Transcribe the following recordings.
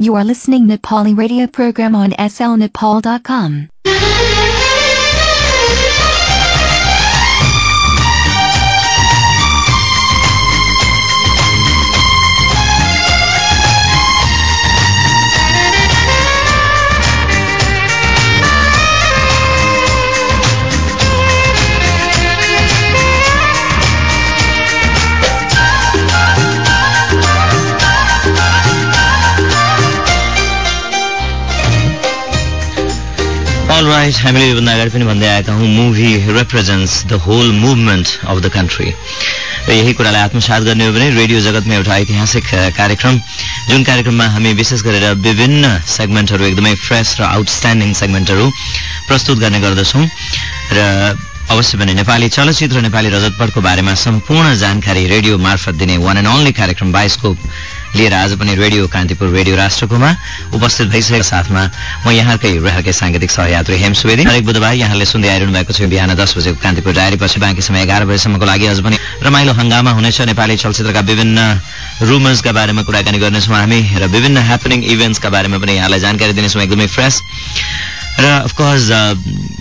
You are listening Nepali radio program on slnepal.com. Right हामीले योभन्दा अगाडि पनि भन्दै आएका हौँ movie represents the whole movement of the country र यही कुरालाई आत्मसात गर्ने हो भने रेडियो जगतमा एउटा ऐतिहासिक कार्यक्रम जुन कार्यक्रममा हामी विशेष गरेर विभिन्न सेगमेन्टहरू एकदमै फ्रेस र आउटस्ट्यान्डिङ सेगमेन्टहरू प्रस्तुत गर्ने गर्दछौँ। र अवश्य पनि नेपाली चलचित्र नेपाली रजतपटको बारेमा सम्पूर्ण जानकारी रेडियो मार्फत दिने वान एन्ड ओन्ली कार्यक्रम बाइस्कोप लिएर आज पनि रेडियो कान्तिपुर रेडियो राष्ट्रकोमा उपस्थित भइसकेको साथमा म यहाँकै रहेकै साङ्गीतिक सहयात्री हेम सुवेदी। हरेक बुधबार यहाँले सुन्दै आइरहनु भएको छ बिहान दस बजेको कान्तिपुर डायरी पछि बाँकी समय एघार बजेसम्मको लागि आज पनि रमाइलो हंगामा हुनेछ। नेपाली चलचित्रका विभिन्न रुमर्सका बारेमा कुराकानी गर्नेछौँ हामी र विभिन्न ह्यापनिङ इभेन्ट्सका बारेमा पनि यहाँलाई जानकारी दिनेछौँ। एकदमै फ्रेस र अफकोर्स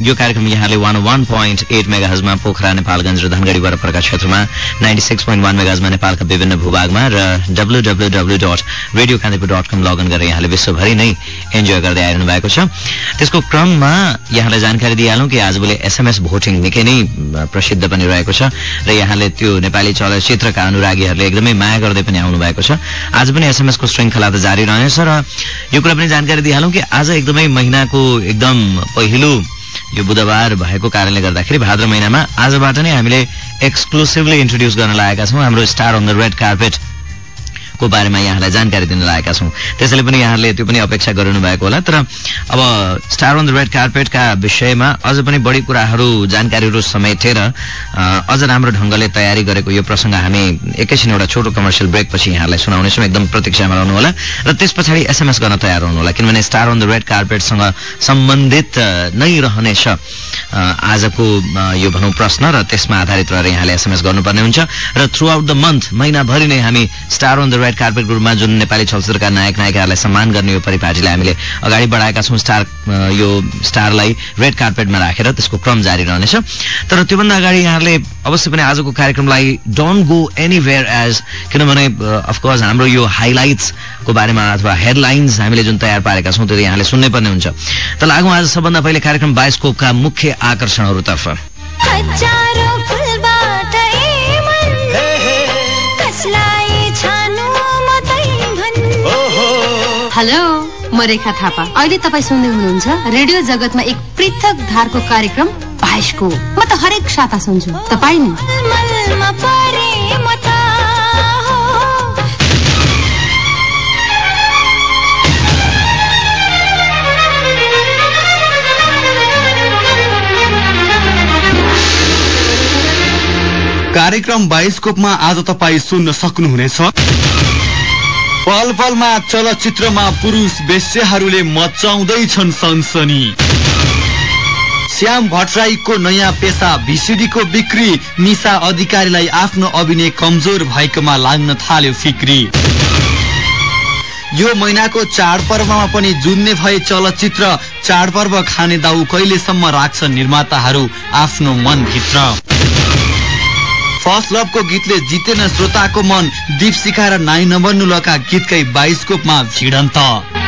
यो कार्यक्रम यहाँले वान वान पोइन्ट एट मेगा हजमा पोखरा नेपालगञ्ज र धनगढी वरपरका क्षेत्रमा नाइन्टी सिक्स पोइन्ट वान मेगाजमा नेपालका विभिन्न भूभागमा र W W W dot radio Kantipur dot com log in गरेर यहाँले विश्वभरि नै इन्जोय गर्दै आइरहनु भएको छ। त्यसको क्रममा यहाँलाई जानकारी दिइहालौँ कि आजभोलि एसएमएस भोटिङ निकै नै प्रसिद्ध पनि रहेको छ र यहाँले त्यो नेपाली चलचित्रका अनुरागीहरूले एकदमै माया गर्दै पनि आउनु भएको छ। आज पनि एसएमएसको श्रृङ्खला त जारी रहनेछ र यो कुरा पनि जानकारी दिइहालौँ कि आज एकदमै महिनाको एकदम पहिलो यो बुधबार भएको कारणले गर्दाखेरि भाद्र महिनामा आजबाट नै हामीले एक्सक्लुसिभली इन्ट्रोड्युस गर्न लागेका छौँ हाम्रो star on the red carpet को बारेमा यहाँलाई जानकारी दिन लागेका छौँ। त्यसैले पनि यहाँले त्यो पनि अपेक्षा गरिनु भएको होला। तर अब स्टार अन द रेड कार्पेटका विषयमा अझ पनि बढी कुराहरू जानकारीहरू समेटेर अझ राम्रो ढङ्गले तयारी गरेको यो प्रसङ्ग हामी एकैछिन एउटा छोटो कमर्सियल ब्रेक पछि यहाँलाई सुनाउनेछौँ। एकदम प्रतीक्षामा रहनु होला। र त्यस पछाडि एसएमएस गर्न तयार रहनु होला किनभने स्टार अन द रेड कार्पेटसँग सम्बन्धित नै रहनेछ आजको यो भनौँ प्रश्न र त्यसमा आधारित रहेर यहाँले एसएमएस गर्नुपर्ने हुन्छ। र थ्रु आउट द मन्थ महिनाभरि नै हामी स्टार अन द कार्पेटको रूपमा जुन नेपाली चलचित्रका नायक नायिकाहरूलाई सम्मान गर्ने यो परिपाटीलाई हामीले अगाडि बढाएका छौँ स्टार यो स्टारलाई रेड कार्पेटमा राखेर त्यसको क्रम जारी रहनेछ। तर त्योभन्दा अगाडि यहाँले अवश्य पनि आजको कार्यक्रमलाई डोन्ट गो एनीवेयर एज किनभने अफकोर्स हाम्रो यो हाइलाइट्सको बारेमा अथवा हेडलाइन्स हामीले जुन तयार पारेका छौँ त्यो यहाँले सुन्नै पर्ने हुन्छ। त लागौँ आज सबभन्दा पहिले कार्यक्रम बायोस्कोपका मुख्य आकर्षणहरूतर्फ। हेलो म रेखा थापा। अहिले तपाईँ सुन्दै हुनुहुन्छ रेडियो जगतमा एक पृथक धारको कार्यक्रम भाइसको म त हरेक साता सुन्छु। तपाईँ नि? कार्यक्रम बाइस्कोपमा आज तपाईँ सुन्न सक्नुहुनेछ। पल पलमा चलचित्रमा पुरुष वेश्याहरूले मचाउँदैछन् सनसनी। श्याम भट्टराईको नयाँ पेसा भिसिडीको बिक्री निशा अधिकारीलाई आफ्नो अभिनय कमजोर भएकोमा लाग्न थाल्यो फिक्री। यो महिनाको चाडपर्वमा पनि जुन्ने भए चलचित्र चाडपर्व खाने दाउ कहिलेसम्म राख्छ निर्माताहरू आफ्नो मनभित्र। फर्स्ट लभको गीतले जितेन श्रोताको मन दीप शिखा र नाइ नबन्नु लका गीतकै बाइस्कोपमा भिडन्त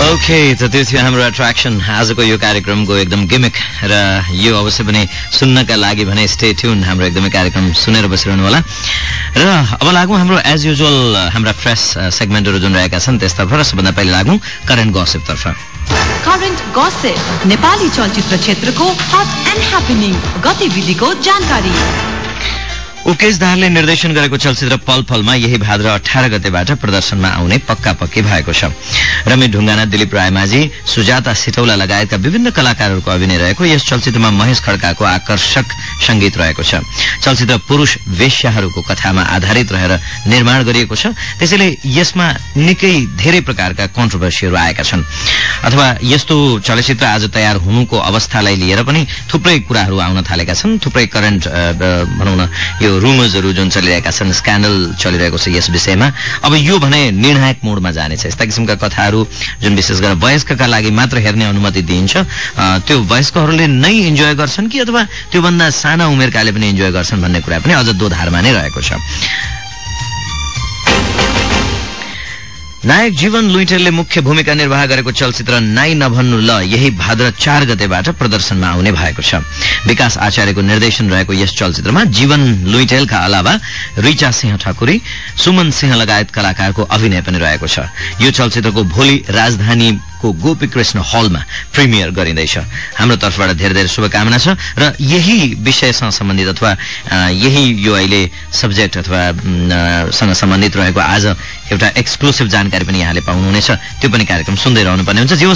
ओके त त्यो थियो हाम्रो एट्र्याक्सन आजको यो कार्यक्रमको एकदम गिमिक र यो अवश्य पनि सुन्नका लागि भने स्टे ट्युन हाम्रो एकदमै कार्यक्रम सुनेर बसिरहनु होला। र अब लागौँ हाम्रो एज युजल हाम्रा फ्रेस सेगमेन्टहरू जुन रहेका छन् त्यसतर्फ र सबभन्दा पहिले लागौँ करेन्ट गसिपतर्फ करेन्ट गसेप नेपाली चलचित्र क्षेत्रको हट एन्ड ह्यापनिङ गतिविधिको जानकारी। उकेश दाहालले निर्देशन गरेको चलचित्र पल पलमा यही भाद्र अठार गतेबाट प्रदर्शनमा आउने पक्का पक्की भएको छ। रमित ढुङ्गाना दिलीप रायमाझी सुजाता सिटौला लगायतका विभिन्न कलाकारहरूको अभिनय रहेको यस चलचित्रमा महेश खड्काको आकर्षक संगीत रहेको छ। चलचित्र पुरुष वेश्याहरूको कथामा आधारित रहेर निर्माण गरिएको छ। त्यसैले यसमा निकै धेरै प्रकारका कन्ट्रोभर्सीहरू आएका छन्। अथवा यस्तो चलचित्र आज तयार हुनुको अवस्थालाई लिएर पनि थुप्रै कुराहरू आउन थालेका छन्। थुप्रै करेन्ट भनौँ न यो रुमर्सहरू जुन चलिरहेका छन् स्क्यान्डल चलिरहेको छ यस विषयमा। अब यो भने निर्णायक मोडमा जानेछ। यस्ता किसिमका कथाहरू जुन विशेष गरेर वयस्कका लागि मात्र हेर्ने अनुमति दिइन्छ त्यो वयस्कहरूले नै इन्जोय गर्छन् कि अथवा त्योभन्दा साना उमेरकाले पनि इन्जोय गर्छन् भन्ने कुरा पनि अझ दोधारमा नै रहेको छ। नायक जीवन लुइटेलले मुख्य भूमिका निर्वाह गरेको चलचित्र नाइ नभन्नु ल यही भाद्र चार गतेबाट प्रदर्शनमा आउने भएको छ। विकास आचार्यको निर्देशन रहेको यस चलचित्रमा जीवन लुइटेलका अलावा रिचा सिंह ठकुरी सुमन सिंह लगायत कलाकारको अभिनय पनि रहेको छ। यो चलचित्रको भोलि राजधानीको गोपी कृष्ण हलमा प्रिमियर गरिँदैछ। हाम्रो तर्फबाट धेरै धेरै शुभकामना छ र यही विषयसँग सम्बन्धित अथवा यही यो सब्जेक्ट अथवा सँग सम्बन्धित रहेको आज एउटा एक्सक्लुसिभ जानकारी पनि यहाँले पाउनुहुनेछ। त्यो पनि कार्यक्रम सुन्दै रहनुपर्ने हुन्छ। जे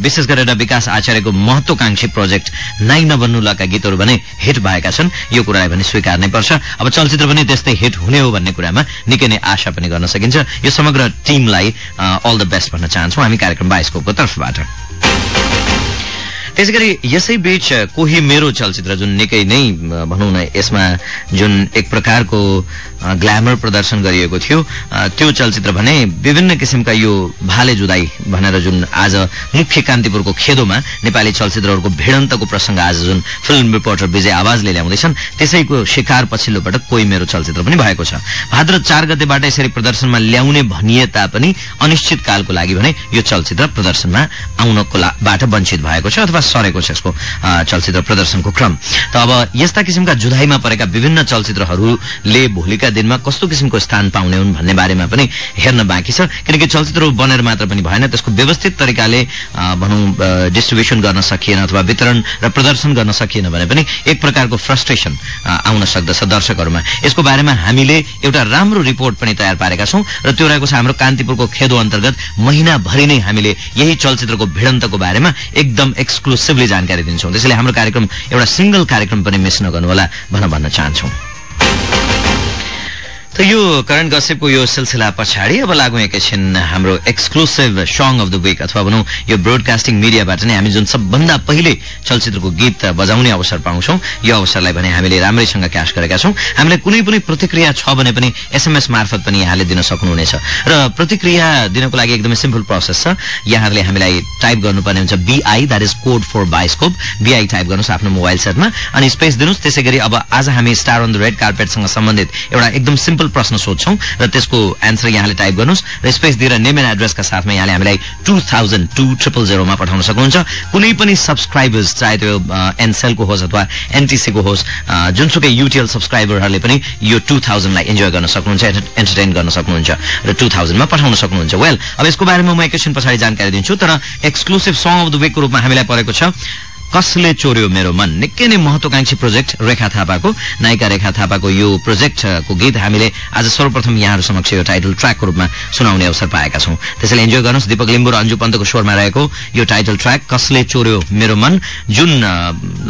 विशेष गरेर विकास आचार्यको महत्वकांक्षी प्रोजेक्ट नाइ नबन्नुलाका गीतहरू भने हिट भएका छन्। यो कुरालाई पनि स्वीकार्नै पर्छ। अब चलचित्र पनि त्यस्तै हिट हुने हो भन्ने कुरामा निकै नै आशा पनि गर्न सकिन्छ। यो समग्र टिमलाई अल द बेस्ट भन्न चाहन्छौँ। हामी कार्यक्रम बाइस्कोपको तर्फबाट। त्यसै गरी यसै बीच अ, कोही मेरो चलचित्र जुन निकै नै भनौँ न यसमा जुन एक प्रकारको ग्ल्यामर प्रदर्शन गरिएको थियो त्यो चलचित्र भने विभिन्न किसिमका यो भाले जुदाई भनेर जुन आज मुख्य कान्तिपुरको खेदोमा नेपाली चलचित्रहरूको भिडन्तको प्रसङ्ग आज जुन फिल्म रिपोर्टर विजय आवाजले ल्याउँदैछन् त्यसैको शिकार पछिल्लो पटक कोही मेरो चलचित्र पनि भएको छ। भाद्र चार गतेबाट यसरी प्रदर्शनमा ल्याउने भनिए तापनि अनिश्चित कालको लागि भने यो चलचित्र प्रदर्शनमा आउनको बाट वञ्चित भएको छ अथवा सरेको छ यसको चलचित्र प्रदर्शनको क्रम। त अब यस्ता किसिमका जुधाईमा परेका विभिन्न चलचित्रहरूले भोलिका दिनमा कस्तो किसिमको स्थान पाउने हुन् भन्ने बारेमा पनि हेर्न बाँकी छ। किनकि चलचित्र बनेर मात्र पनि भएन त्यसको व्यवस्थित तरिकाले भनौँ डिस्ट्रिब्युसन गर्न सकिएन अथवा वितरण र प्रदर्शन गर्न सकिएन भने पनि एक प्रकारको फ्रस्ट्रेसन आउन सक्दछ दर्शकहरूमा। यसको बारेमा हामीले एउटा राम्रो रिपोर्ट पनि तयार पारेका छौं र त्यो रहेको छ हाम्रो कान्तिपुरको खेदो अन्तर्गत महिनाभरि नै हामीले यही चलचित्रको भिडन्तको बारेमा एकदम एक्सक्लुसिभली जानकारी दिन्छौं। त्यसैले हाम्रो कार्यक्रम एउटा सिंगल कार्यक्रम पनि मिस नगर्नुहोला भन्न भन्न चाहन्छौं। त यो करेन्ट गसिपको यो सिलसिला पछाडि अब लागौँ एकैछिन हाम्रो exclusive song of the week अथवा भनौँ यो ब्रोडकास्टिङ मिडियाबाट नै हामी जुन सबभन्दा पहिले चलचित्रको गीत बजाउने अवसर पाउँछौँ यो अवसरलाई भने हामीले राम्रैसँग क्यास गरेका छौँ। हामीलाई कुनै पनि प्रतिक्रिया छ भने पनि एसएमएस मार्फत पनि यहाँले दिन सक्नुहुनेछ। र प्रतिक्रिया दिनको लागि एकदमै सिम्पल प्रोसेस छ। यहाँहरूले हामीलाई टाइप गर्नुपर्ने हुन्छ BI that is code for bioscope BI type गर्नुहोस् आफ्नो मोबाइल सेटमा अनि स्पेस दिनुहोस्। त्यसै अब आज हामी स्टार अन द रेड कार्पेटसँग सम्बन्धित एउटा एकदम सिम्पल प्रश्न सोध्छौँ र त्यसको एन्सर यहाँले टाइप गर्नुहोस् र स्पेस दिएर नेम एन्ड एड्रेसका साथमा यहाँले हामीलाई टू थाउजन्ड टू ट्रिपल जेरोमा पठाउन सक्नुहुन्छ। कुनै पनि सब्सक्राइबर्स चाहे त्यो एनसेलको होस् अथवा एनटिसीको होस् जुनसुकै युटिएल सब्सक्राइबरहरूले पनि यो टू थाउजन्डलाई इन्जोय गर्न सक्नुहुन्छ एन्टरटेन गर्न सक्नुहुन्छ र टू थाउजन्डमा पठाउन सक्नुहुन्छ। वेल अब यसको बारेमा म एकैछिन पछाडि जानकारी दिन्छु तर एक्सक्लुसिभ सङ अफ द विकको रूपमा हामीलाई परेको छ। कसले चोर्यो मेरो मन? निकै नै महत्वकांक्षी प्रोजेक्ट रेखा थापाको नायिका रेखा थापाको यो प्रोजेक्टको गीत हामीले आज सर्वप्रथम यहाँहरू समक्ष यो टाइटल ट्र्याकको रूपमा सुनाउने अवसर पाएका छौँ। त्यसैले इन्जोय गर्नुहोस्। दिपक लिम्बु र अन्जु पन्तको स्वरमा रहेको यो टाइटल ट्र्याक कसले चोर्यो मेरो मन? जुन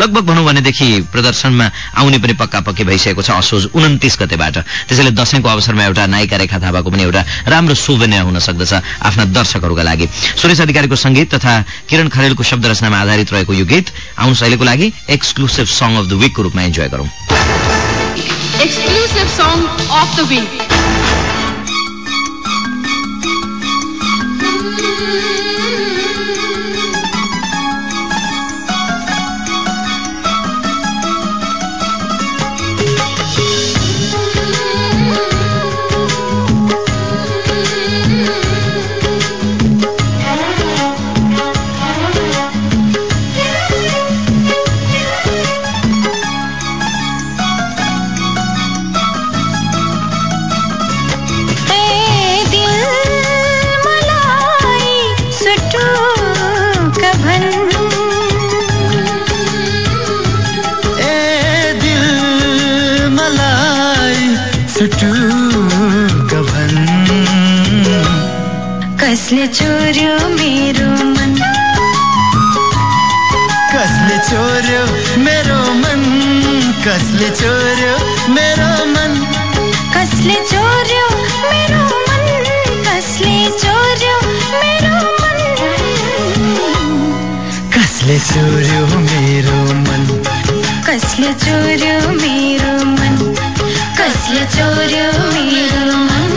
लगभग भनौँ भनेदेखि प्रदर्शनमा आउने पनि पक्का पक्की भइसकेको छ असोज उन्तिस गतेबाट। त्यसैले दशैंको अवसरमा एउटा नायिका रेखा थापाको पनि एउटा राम्रो सुवेनियर हुन सक्दछ आफ्ना दर्शकहरूका लागि। सुरेश अधिकारीको संगीत तथा किरण खरेलको शब्द रचनामा आधारित रहेको यो गीत आउनुहोस् अहिलेको लागि एक्सक्लुसिभ सङ अफ द विकको रूपमा इन्जोय गरौँ। Exclusive song of the week कसले चोर्यो मेरो मन? कसले चोर्यो मेरो मन? कसले चोर्यो मेरो मन? कसले चोर्यो मेरो मन? कसले चोर्यो मेरो मन? कसले चोर्यो मेरो मन? कसले चोर्यो मेरो मन? कसलं चोर मेरुमन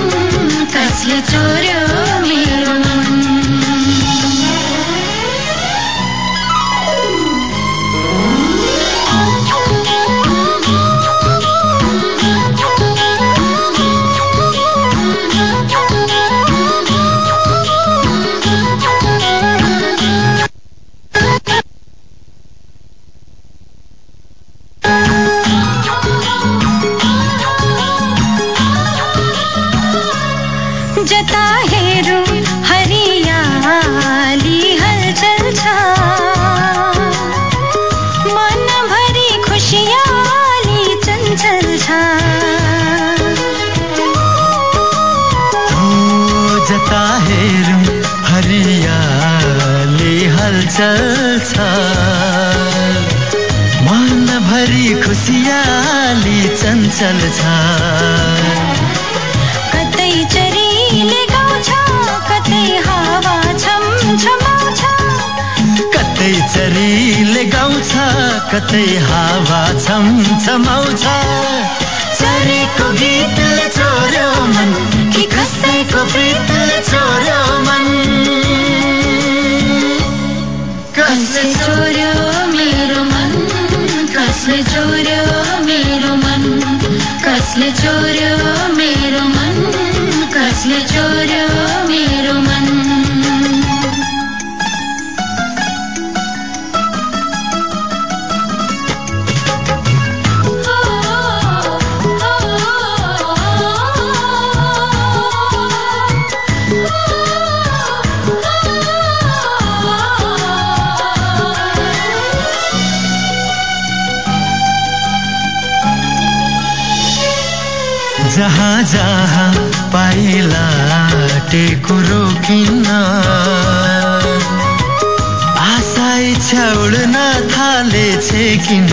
कसलं चोर मेरुमन छ कतै चरीले गाउँछ कतै हावा छम छमाउँछ कतै चरीले गाउँछ कतै हावा छम छमाउँछ चरीको गीतले चोर्यो मन कि कसैको प्रीतले चोर्यो मन। कसले चोर्यो मेरो मन कसले चोर्यो कसले चोर्यो मेरो मन? कसले चोर्यो टेको रोकिन्न आशा इच्छा उड्न थाले छेकिन्न जहाँ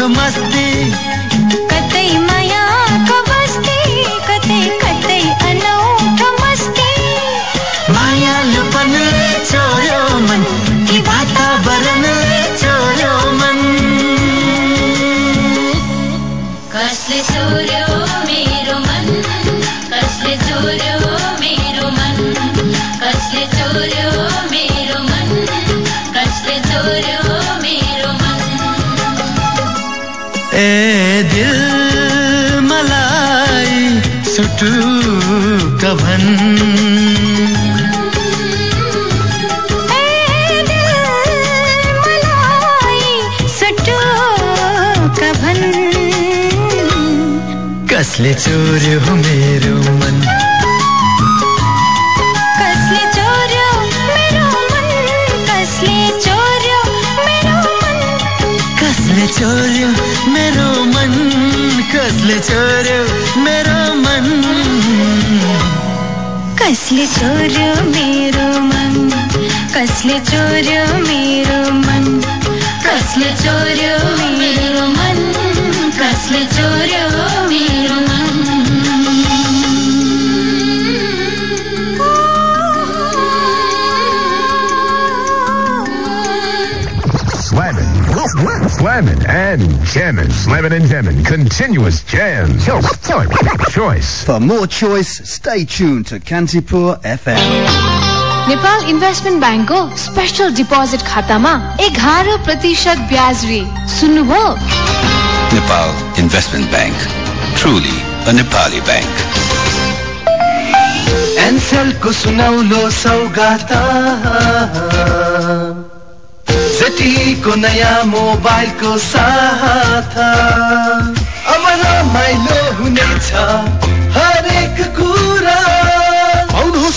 ढमास गबन कसले चोर हो मेरो मन। कसले चोर मेरो मन। कसले चोर मेरो मन। कसले चोर मेरो मन। कसले चोर मेरो मन। कसले चोर्यो मेरो मन? कसले चोर्यो मेरो मन? कसले चोर्यो मेरो मन? कसले चोर्यो Slamming, slamming, and jamming. Slamming and jamming. Continuous jams. Choice. For more choice, stay tuned to Kantipur FM. Nepal investment ब्याङ्कको स्पेसल डिपोजिट खातामा एघार प्रतिशत ब्याज रे सुन्नुभयो Nepal Investment Bank. Truly a Nepali bank. एनसेलको सुनौलो सौगात जेटीको नयाँ मोबाइलको साथ अब रमाइलो हुनेछ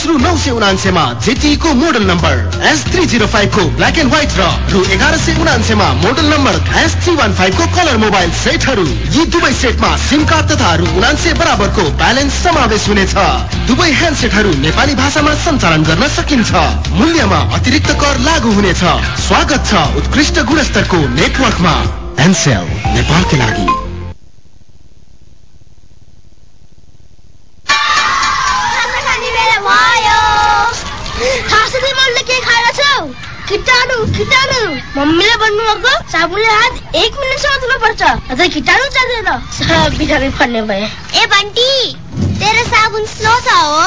हरेक कुरा आउनुहोस् रु नौ सय उनान्सेमा जेटिएको model number S three zero फाइभको ब्ल्याक एन्ड व्हाइट र रु एघार सय उनान्सेमा model number S three one फाइभको कलर मोबाइल सेटहरू। यी दुवै सेटमा सिम कार्ड तथा रु उनान्से बराबरको ब्यालेन्स समावेश हुनेछ। दुवै ह्यान्डसेटहरू नेपाली भाषामा सञ्चालन गर्न सकिन्छ। मूल्यमा अतिरिक्त कर लागू हुनेछ। स्वागत छ उत्कृष्ट गुणस्तरको नेटवर्कमा एनसेल नेपालकै लागि। के खाएर छौ किटाणु किटाणु मम्मीले भन्नुभएको साबुनले हात एक मिनटसम्म धुनु पर्छ अझै किटाणु जाँदैन सब बिरामी फर्ने भए ए बन्टी तेरो साबुन स्लो छ हो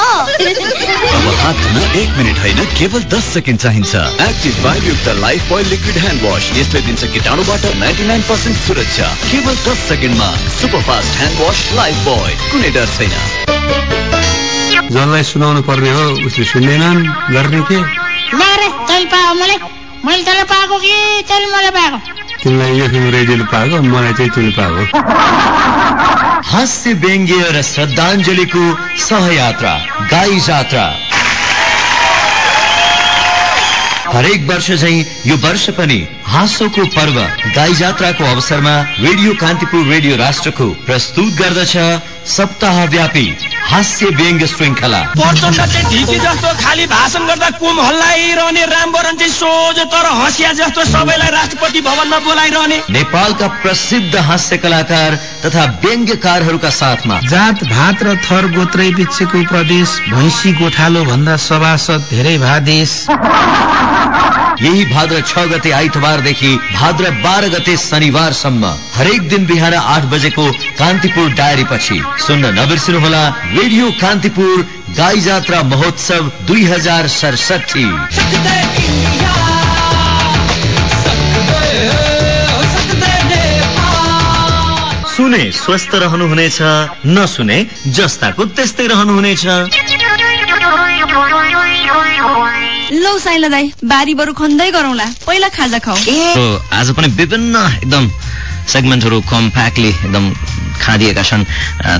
अब हात धुन एक मिनट होइन केवल दस सेकेन्ड चाहिन्छ एक्टिभ फाइभ युक्त Lifebuoy liquid hand wash यसले दिन्छ किटाणुबाट नाइन्टी नाइन पर्सेन्ट सुरक्षा केवल दस सेकेन्डमा super fast hand wash Lifebuoy कुनै डर छैन जसलाई सुनाउनु पर्ने हो उसले सुन्दैनन्। गर्ने के? तिमीलाई यो फिल्म रेडियोले पाएको मलाई चाहिँ तिमीले पाएको। हास्य व्यङ्ग्य र श्रद्धाञ्जलीको सहयात्रा गाई जात्रा हरेक वर्ष झै यो वर्ष पनि हाँसोको पर्व गाई जात्राको अवसरमा रेडियो कान्तिपुर रेडियो राष्ट्रको प्रस्तुत गर्दछ सप्ताहव्यापी। हास्य व्यङ्ग्य श्रृङ्खला। ढिकी जस्तो खाली भाषण गर्दा कुम हल्लाइरहने रामवरण चाहिँ सोझो तर हँसिया जस्तो सबैलाई राष्ट्रपति भवनमा बोलाइरहने। नेपालका प्रसिद्ध हास्य कलाकार तथा व्यङ्ग्यकारहरूका साथमा। जात भात र थर गोत्रै बिचको प्रदेश भैँसी गोठालो भन्दा सभासद धेरै भादेश। यही भाद्र छ गते आइतबारदेखि भाद्र बाह्र गते शनिबारसम्म हरेक दिन बिहान आठ बजेको कान्तिपुर डायरी पछि सुन्न नबिर्सिनुहोला रेडियो कान्तिपुर गाई जात्रा महोत्सव दुई हजार सडसठी सुने स्वस्थ रहनुहुनेछ नसुने जस्ताको त्यस्तै रहनुहुनेछ। लौ साइला दाई बारी बरु खन्दै गरौँला। पहिला खाजा खाऊ। आज पनि विभिन्न एकदम सेगमेन्टहरू कम्प्याक्टली एकदम खाँदिएका छन्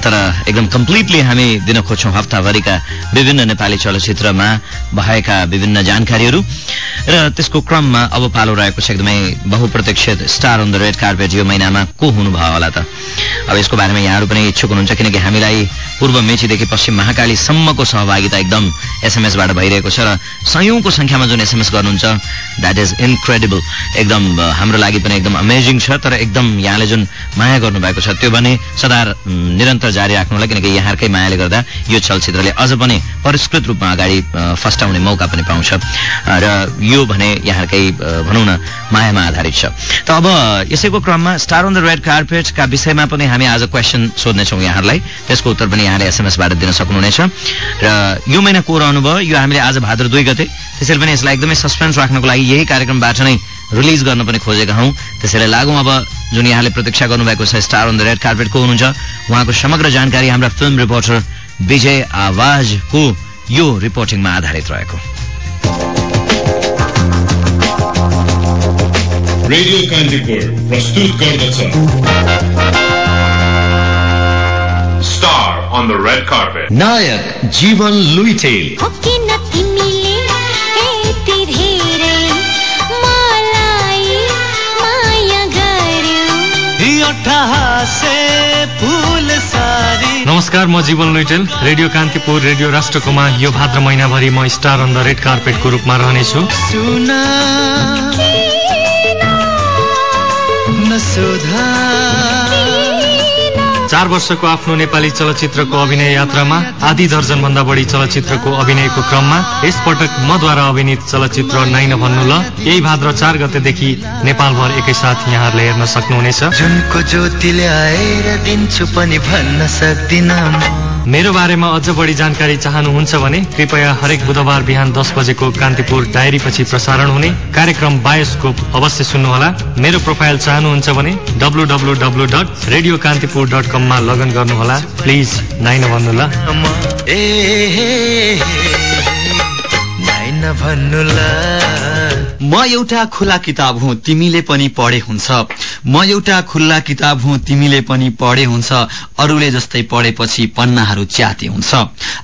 तर एकदम कम्प्लिटली हामी दिन खोज्छौँ हप्ताभरिका विभिन्न नेपाली चलचित्रमा भएका विभिन्न जानकारीहरू। र त्यसको क्रममा अब पालो रहेको छ एकदमै बहुप्रतीक्षित star on the red carpet यो महिनामा। को हुनुभयो होला त? अब यसको बारेमा यहाँहरू पनि इच्छुक हुनुहुन्छ किनकि हामीलाई पूर्व मेचीदेखि पश्चिम महाकालीसम्मको सहभागिता एकदम एसएमएसबाट भइरहेको छ र सयौंको संख्यामा जुन एसएमएस गर्नुहुन्छ द्याट इज इन्क्रेडिबल एकदम हाम्रो लागि पनि एकदम अमेजिङ छ तर एकदम यहाँले जुन माया गर्नुभएको छ त्यो भने सदा निरन्तर जारी राख्नु होला किनकि यहाँकै मायाले गर्दा यो चलचित्रले अझ पनि परिष्कृत रूपमा अगाडि फस्टाउने मौका पनि पाउँछ। र यो भने यहाँकै भनौँ न मायामा आधारित छ। त अब यसैको क्रममा स्टार अन द रेड कार्पेटका विषयमा पनि हामी आज क्वेसन सोध्नेछौँ यहाँहरूलाई। त्यसको उत्तर पनि यहाँले एसएमएसबाट दिन सक्नुहुनेछ। र यो महिना को रहनुभयो यो हामीले आज भाद्र दुई गते। त्यसैले पनि यसलाई एकदमै सस्पेन्स राख्नको लागि यही कार्यक्रमबाट नै रिलिज गर्न पनि खोजेका हौँ। त्यसैले लागौँ अब जुन यहाँले प्रतीक्षा गर्नुभएको छ star on the red carpet को हुनुहुन्छ? उहाँको समग्र जानकारी हाम्रा फिल्म रिपोर्टर विजय आवाजको यो रिपोर्टिङमा आधारित रहेको। रेडियो कान्तिपुर प्रस्तुत गर्दछ। Star on the red carpet नायक जीवन लुइटेल। नमस्कार म जीवन लुइटेल रेडियो कान्तिपुर रेडियो राष्ट्रकोमा। यो भाद्र महिनाभरि म स्टार अन द रेड कार्पेटको रूपमा रहनेछु। चार वर्षको आफ्नो नेपाली चलचित्रको अभिनय यात्रामा आधी दर्जन भन्दा बढी चलचित्रको अभिनयको क्रममा यसपटक मद्वारा अभिनीत चलचित्र नाइ नभन्नु ल यही भाद्र चार गतेदेखि नेपालभर एकैसाथ यहाँहरूले हेर्न सक्नुहुनेछ। जुनको दिन्छु पनि भन्न सक्दिन। मेरो बारेमा अझ बढी जानकारी चाहनुहुन्छ भने कृपया हरेक बुधबार बिहान दस बजेको कान्तिपुर डायरी पछि प्रसारण हुने कार्यक्रम बायोस्कोप अवश्य सुन्नुहोला। मेरो प्रोफाइल चाहनुहुन्छ भने W dot radio Kantipur dot कममा लगन गर्नुहोला। प्लिज नाइ नभन्नु ल ए नाइ नभन्नु ल म एउटा खुला किताब हुँ तिमीले पनि पढे हुन्छ। म एउटा खुल्ला किताब हुँ तिमीले पनि पढे हुन्छ। अरूले जस्तै पढेपछि पन्नाहरू च्याते हुन्छ।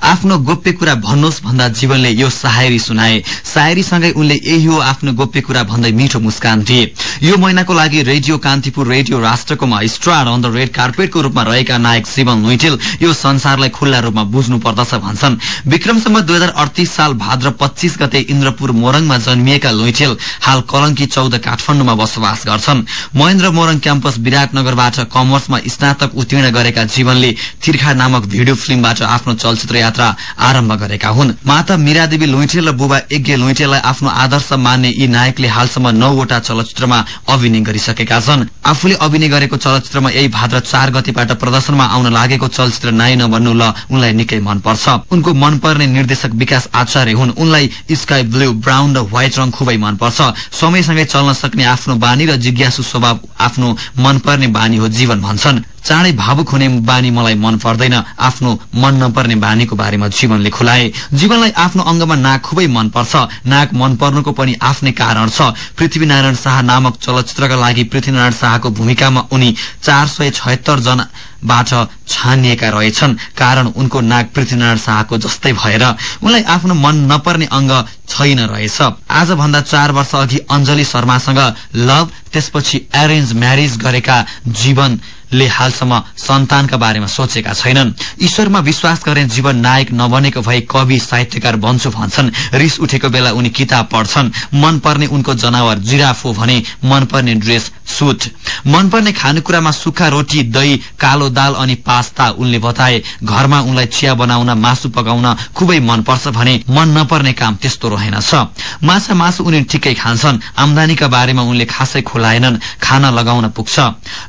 आफ्नो गोप्य कुरा भन्नुहोस् भन्दा जीवनले यो सायरी सुनाए। सायरीसँगै उनले यही हो आफ्नो गोप्य कुरा भन्दै मिठो मुस्कान दिए। यो महिनाको लागि रेडियो कान्तिपुर रेडियो राष्ट्रकोमा स्टार अन द रेड कार्पेटको रूपमा रहेका नायक शिवन लुइटेल यो संसारलाई खुल्ला रूपमा बुझ्नु पर्दछ भन्छन्। विक्रमसम्म दुई साल भाद्र पच्चीस गते इन्द्रपुर मोरङमा जन्मिएका लुइटेल हाल कलंकी चौध काठमाडौँमा बसोबास गर्छन्। महेन्द्र मोरङ क्याम्पस विराटनगरबाट कमर्समा स्नातक उत्तीर्ण गरेका जीवनले तिर्खा नामक भिडियो फिल्मबाट आफ्नो चलचित्र यात्रा आरम्भ गरेका हुन्। माता मीरादेवी लुइटेल र बुबा यज्ञ लुइटेललाई आफ्नो आदर्श मान्ने यी नायकले हालसम्म नौवटा चलचित्रमा अभिनय गरिसकेका छन्। आफूले अभिनय गरेको चलचित्रमा यही भाद्र चार गतिबाट प्रदर्शनमा आउन लागेको चलचित्र नाइ नभन्नु ल उनलाई निकै मनपर्छ। उनको मनपर्ने निर्देशक विकास आचार्य हुन्। उनलाई स्काई ब्लू ब्राउन र व्हाइट रंग खुबै मनपर्छ। समयसँगै चल्न सक्ने आफ्नो बानी र जिज्ञासु स्वभाव आफ्नो मनपर्ने बानी हो जीवन भन्छन्। चाँडै भावुक हुने बानी मलाई मन पर्दैन। आफ्नो मन नपर्ने बानीको बारेमा जीवनले खुलाए। जीवनलाई आफ्नो अङ्गमा नाक खुबै मनपर्छ नाक मन पर्नुको पनि आफ्नै कारण छ। पृथ्वीनारायण शाह नामक चलचित्रका लागि पृथ्वीनारायण शाहको भूमिकामा उनी चार सय छयत्तर जनाबाट छानिएका रहेछन्। कारण उनको नाक पृथ्वीनारायण शाहको जस्तै भएर उनलाई आफ्नो मन नपर्ने अङ्ग छैन रहेछ। आजभन्दा चार वर्ष अघि अञ्जली शर्मासँग लभ त्यसपछि एरेन्ज म्यारेज गरेका जीवन ले हालसम्म सन्तानका बारेमा सोचेका छैनन्। ईश्वरमा विश्वास गर्ने जीवन नायक नबनेको भए कवि साहित्यकार बन्छु भन्छन्। रिस उठेको बेला उनी किताब पढ्छन्। मन पर्ने उनको जनावर जिराफ हो भने मन पर्ने ड्रेस सुट। मनपर्ने खानेकुरामा सुक्खा रोटी दही कालो दाल अनि पास्ता उनले बताए। घरमा उनलाई चिया बनाउन मासु पकाउन खुबै मनपर्छ भने मन नपर्ने काम त्यस्तो रहेनछ माछा मासु उनी ठिकै खान्छन्। आमदानीका बारेमा उनले खासै खुलाएनन्। खाना लगाउन पुग्छ।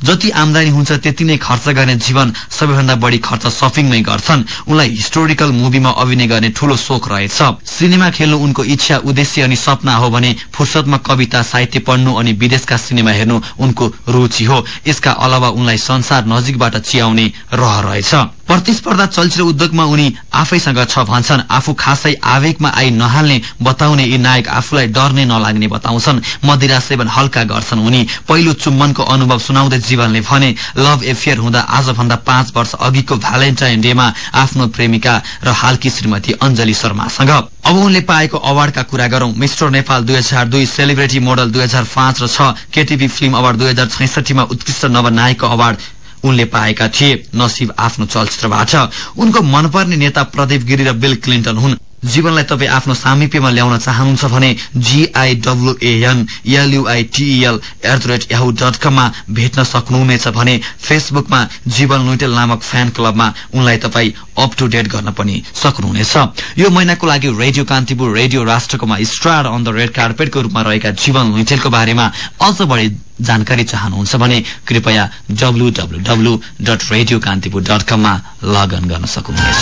जति आमदानी हुन्छ त्यति नै खर्च गर्ने जीवन सबैभन्दा बढ़ी खर्च सपिङमै गर्छन्। उनलाई हिस्टोरिकल मुभीमा अभिनय गर्ने ठूलो शोक रहेछ। सिनेमा खेल्नु उनको इच्छा उद्देश्य अनि सपना हो भने फुर्सदमा कविता साहित्य पढ्नु अनि विदेशका सिनेमा हेर्नु उनको रुचि हो। यसका अलावा उनलाई संसार नजिकबाट चियाउने रह रहेछ। प्रतिस्पर्धा चलचित्र उद्योगमा उनी आफैसँग छ भन्छन्। आफू खासै आवेगमा आई नहाल्ने बताउने यी नायक आफूलाई डर नै नलाग्ने बताउँछन्। मदिरा सेवन हल्का गर्छन् उनी। पहिलो चुम्बनको अनुभव सुनाउँदै जीवनले भने लभ एफेयर हुँदा आजभन्दा पाँच वर्ष अघिको भ्यालेन्टाइन डेमा आफ्नो प्रेमिका र हालकी श्रीमती अञ्जली शर्मासँग। अब उनले पाएको अवार्डका कुरा गरौं। मिस्टर नेपाल दुई हजार दुई सेलिब्रेटी मोडल दुई हजार पाँच र छ केटीभी फिल्म अवार्ड दुई हजार छैसठीमा उत्कृष्ट नवनायकको अवार्ड उनले पाएका थिए। नसिब आफ्नो चलचित्रबाट उनको मनपर्ने नेता प्रदीप गिरी र बिल क्लिन्टन हुन्। जीवनलाई तपाईँ आफ्नो सामिप्यमा ल्याउन चाहनुहुन्छ भने GIWN LUITL at the rate Yahoo dot कममा भेट्न सक्नुहुनेछ भने फेसबुकमा जीवन लुइटेल नामक फ्यान क्लबमा उनलाई तपाईँ अप टु डेट गर्न पनि सक्नुहुनेछ। यो महिनाको लागि रेडियो कान्तिपुर रेडियो राष्ट्रकोमा स्टार अन द रेड कार्पेटको रूपमा रहेका जीवन लुइटेलको बारेमा अझ बढी जानकारी चाहनुहुन्छ भने कृपया W W dot radio Kantipur dot कममा लगन गर्न सक्नुहुनेछ।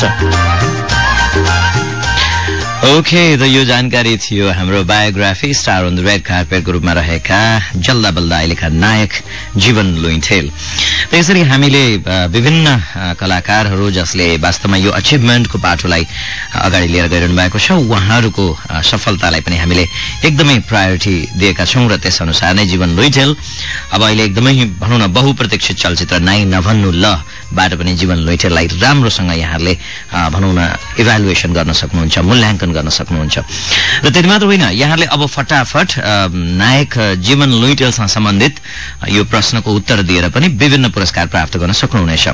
ओके त यो जानकारी थियो हाम्रो biography star on the red कार्पेटको रूपमा रहेका जल्दा बल्दा अहिलेका नायक जीवन लुइन्थेल। त्यसरी हामीले विभिन्न कलाकारहरू जसले वास्तवमा यो अचिभमेन्टको बाटोलाई अगाडि लिएर गइरहनु भएको छ उहाँहरूको सफलतालाई पनि हामीले एकदमै प्रायोरिटी दिएका छौँ र त्यस अनुसार नै जीवन लुइटेल अब अहिले एकदमै भनौँ न बहुप्रतीक्षित चलचित्र नाइ नभन्नु ल। बाट पनि जीवन लुइटेललाई राम्रोसँग यहाँहरूले भनौँ न इभ्यालुएसन गर्न सक्नुहुन्छ मूल्याङ्कन गर्न सक्नुहुन्छ। र त्यति मात्र होइन यहाँले अब फटाफट नायक जीवन लुइटेलसँग सम्बन्धित यो प्रश्नको उत्तर दिएर पनि विभिन्न पुरस्कार प्राप्त गर्न सक्नुहुनेछ।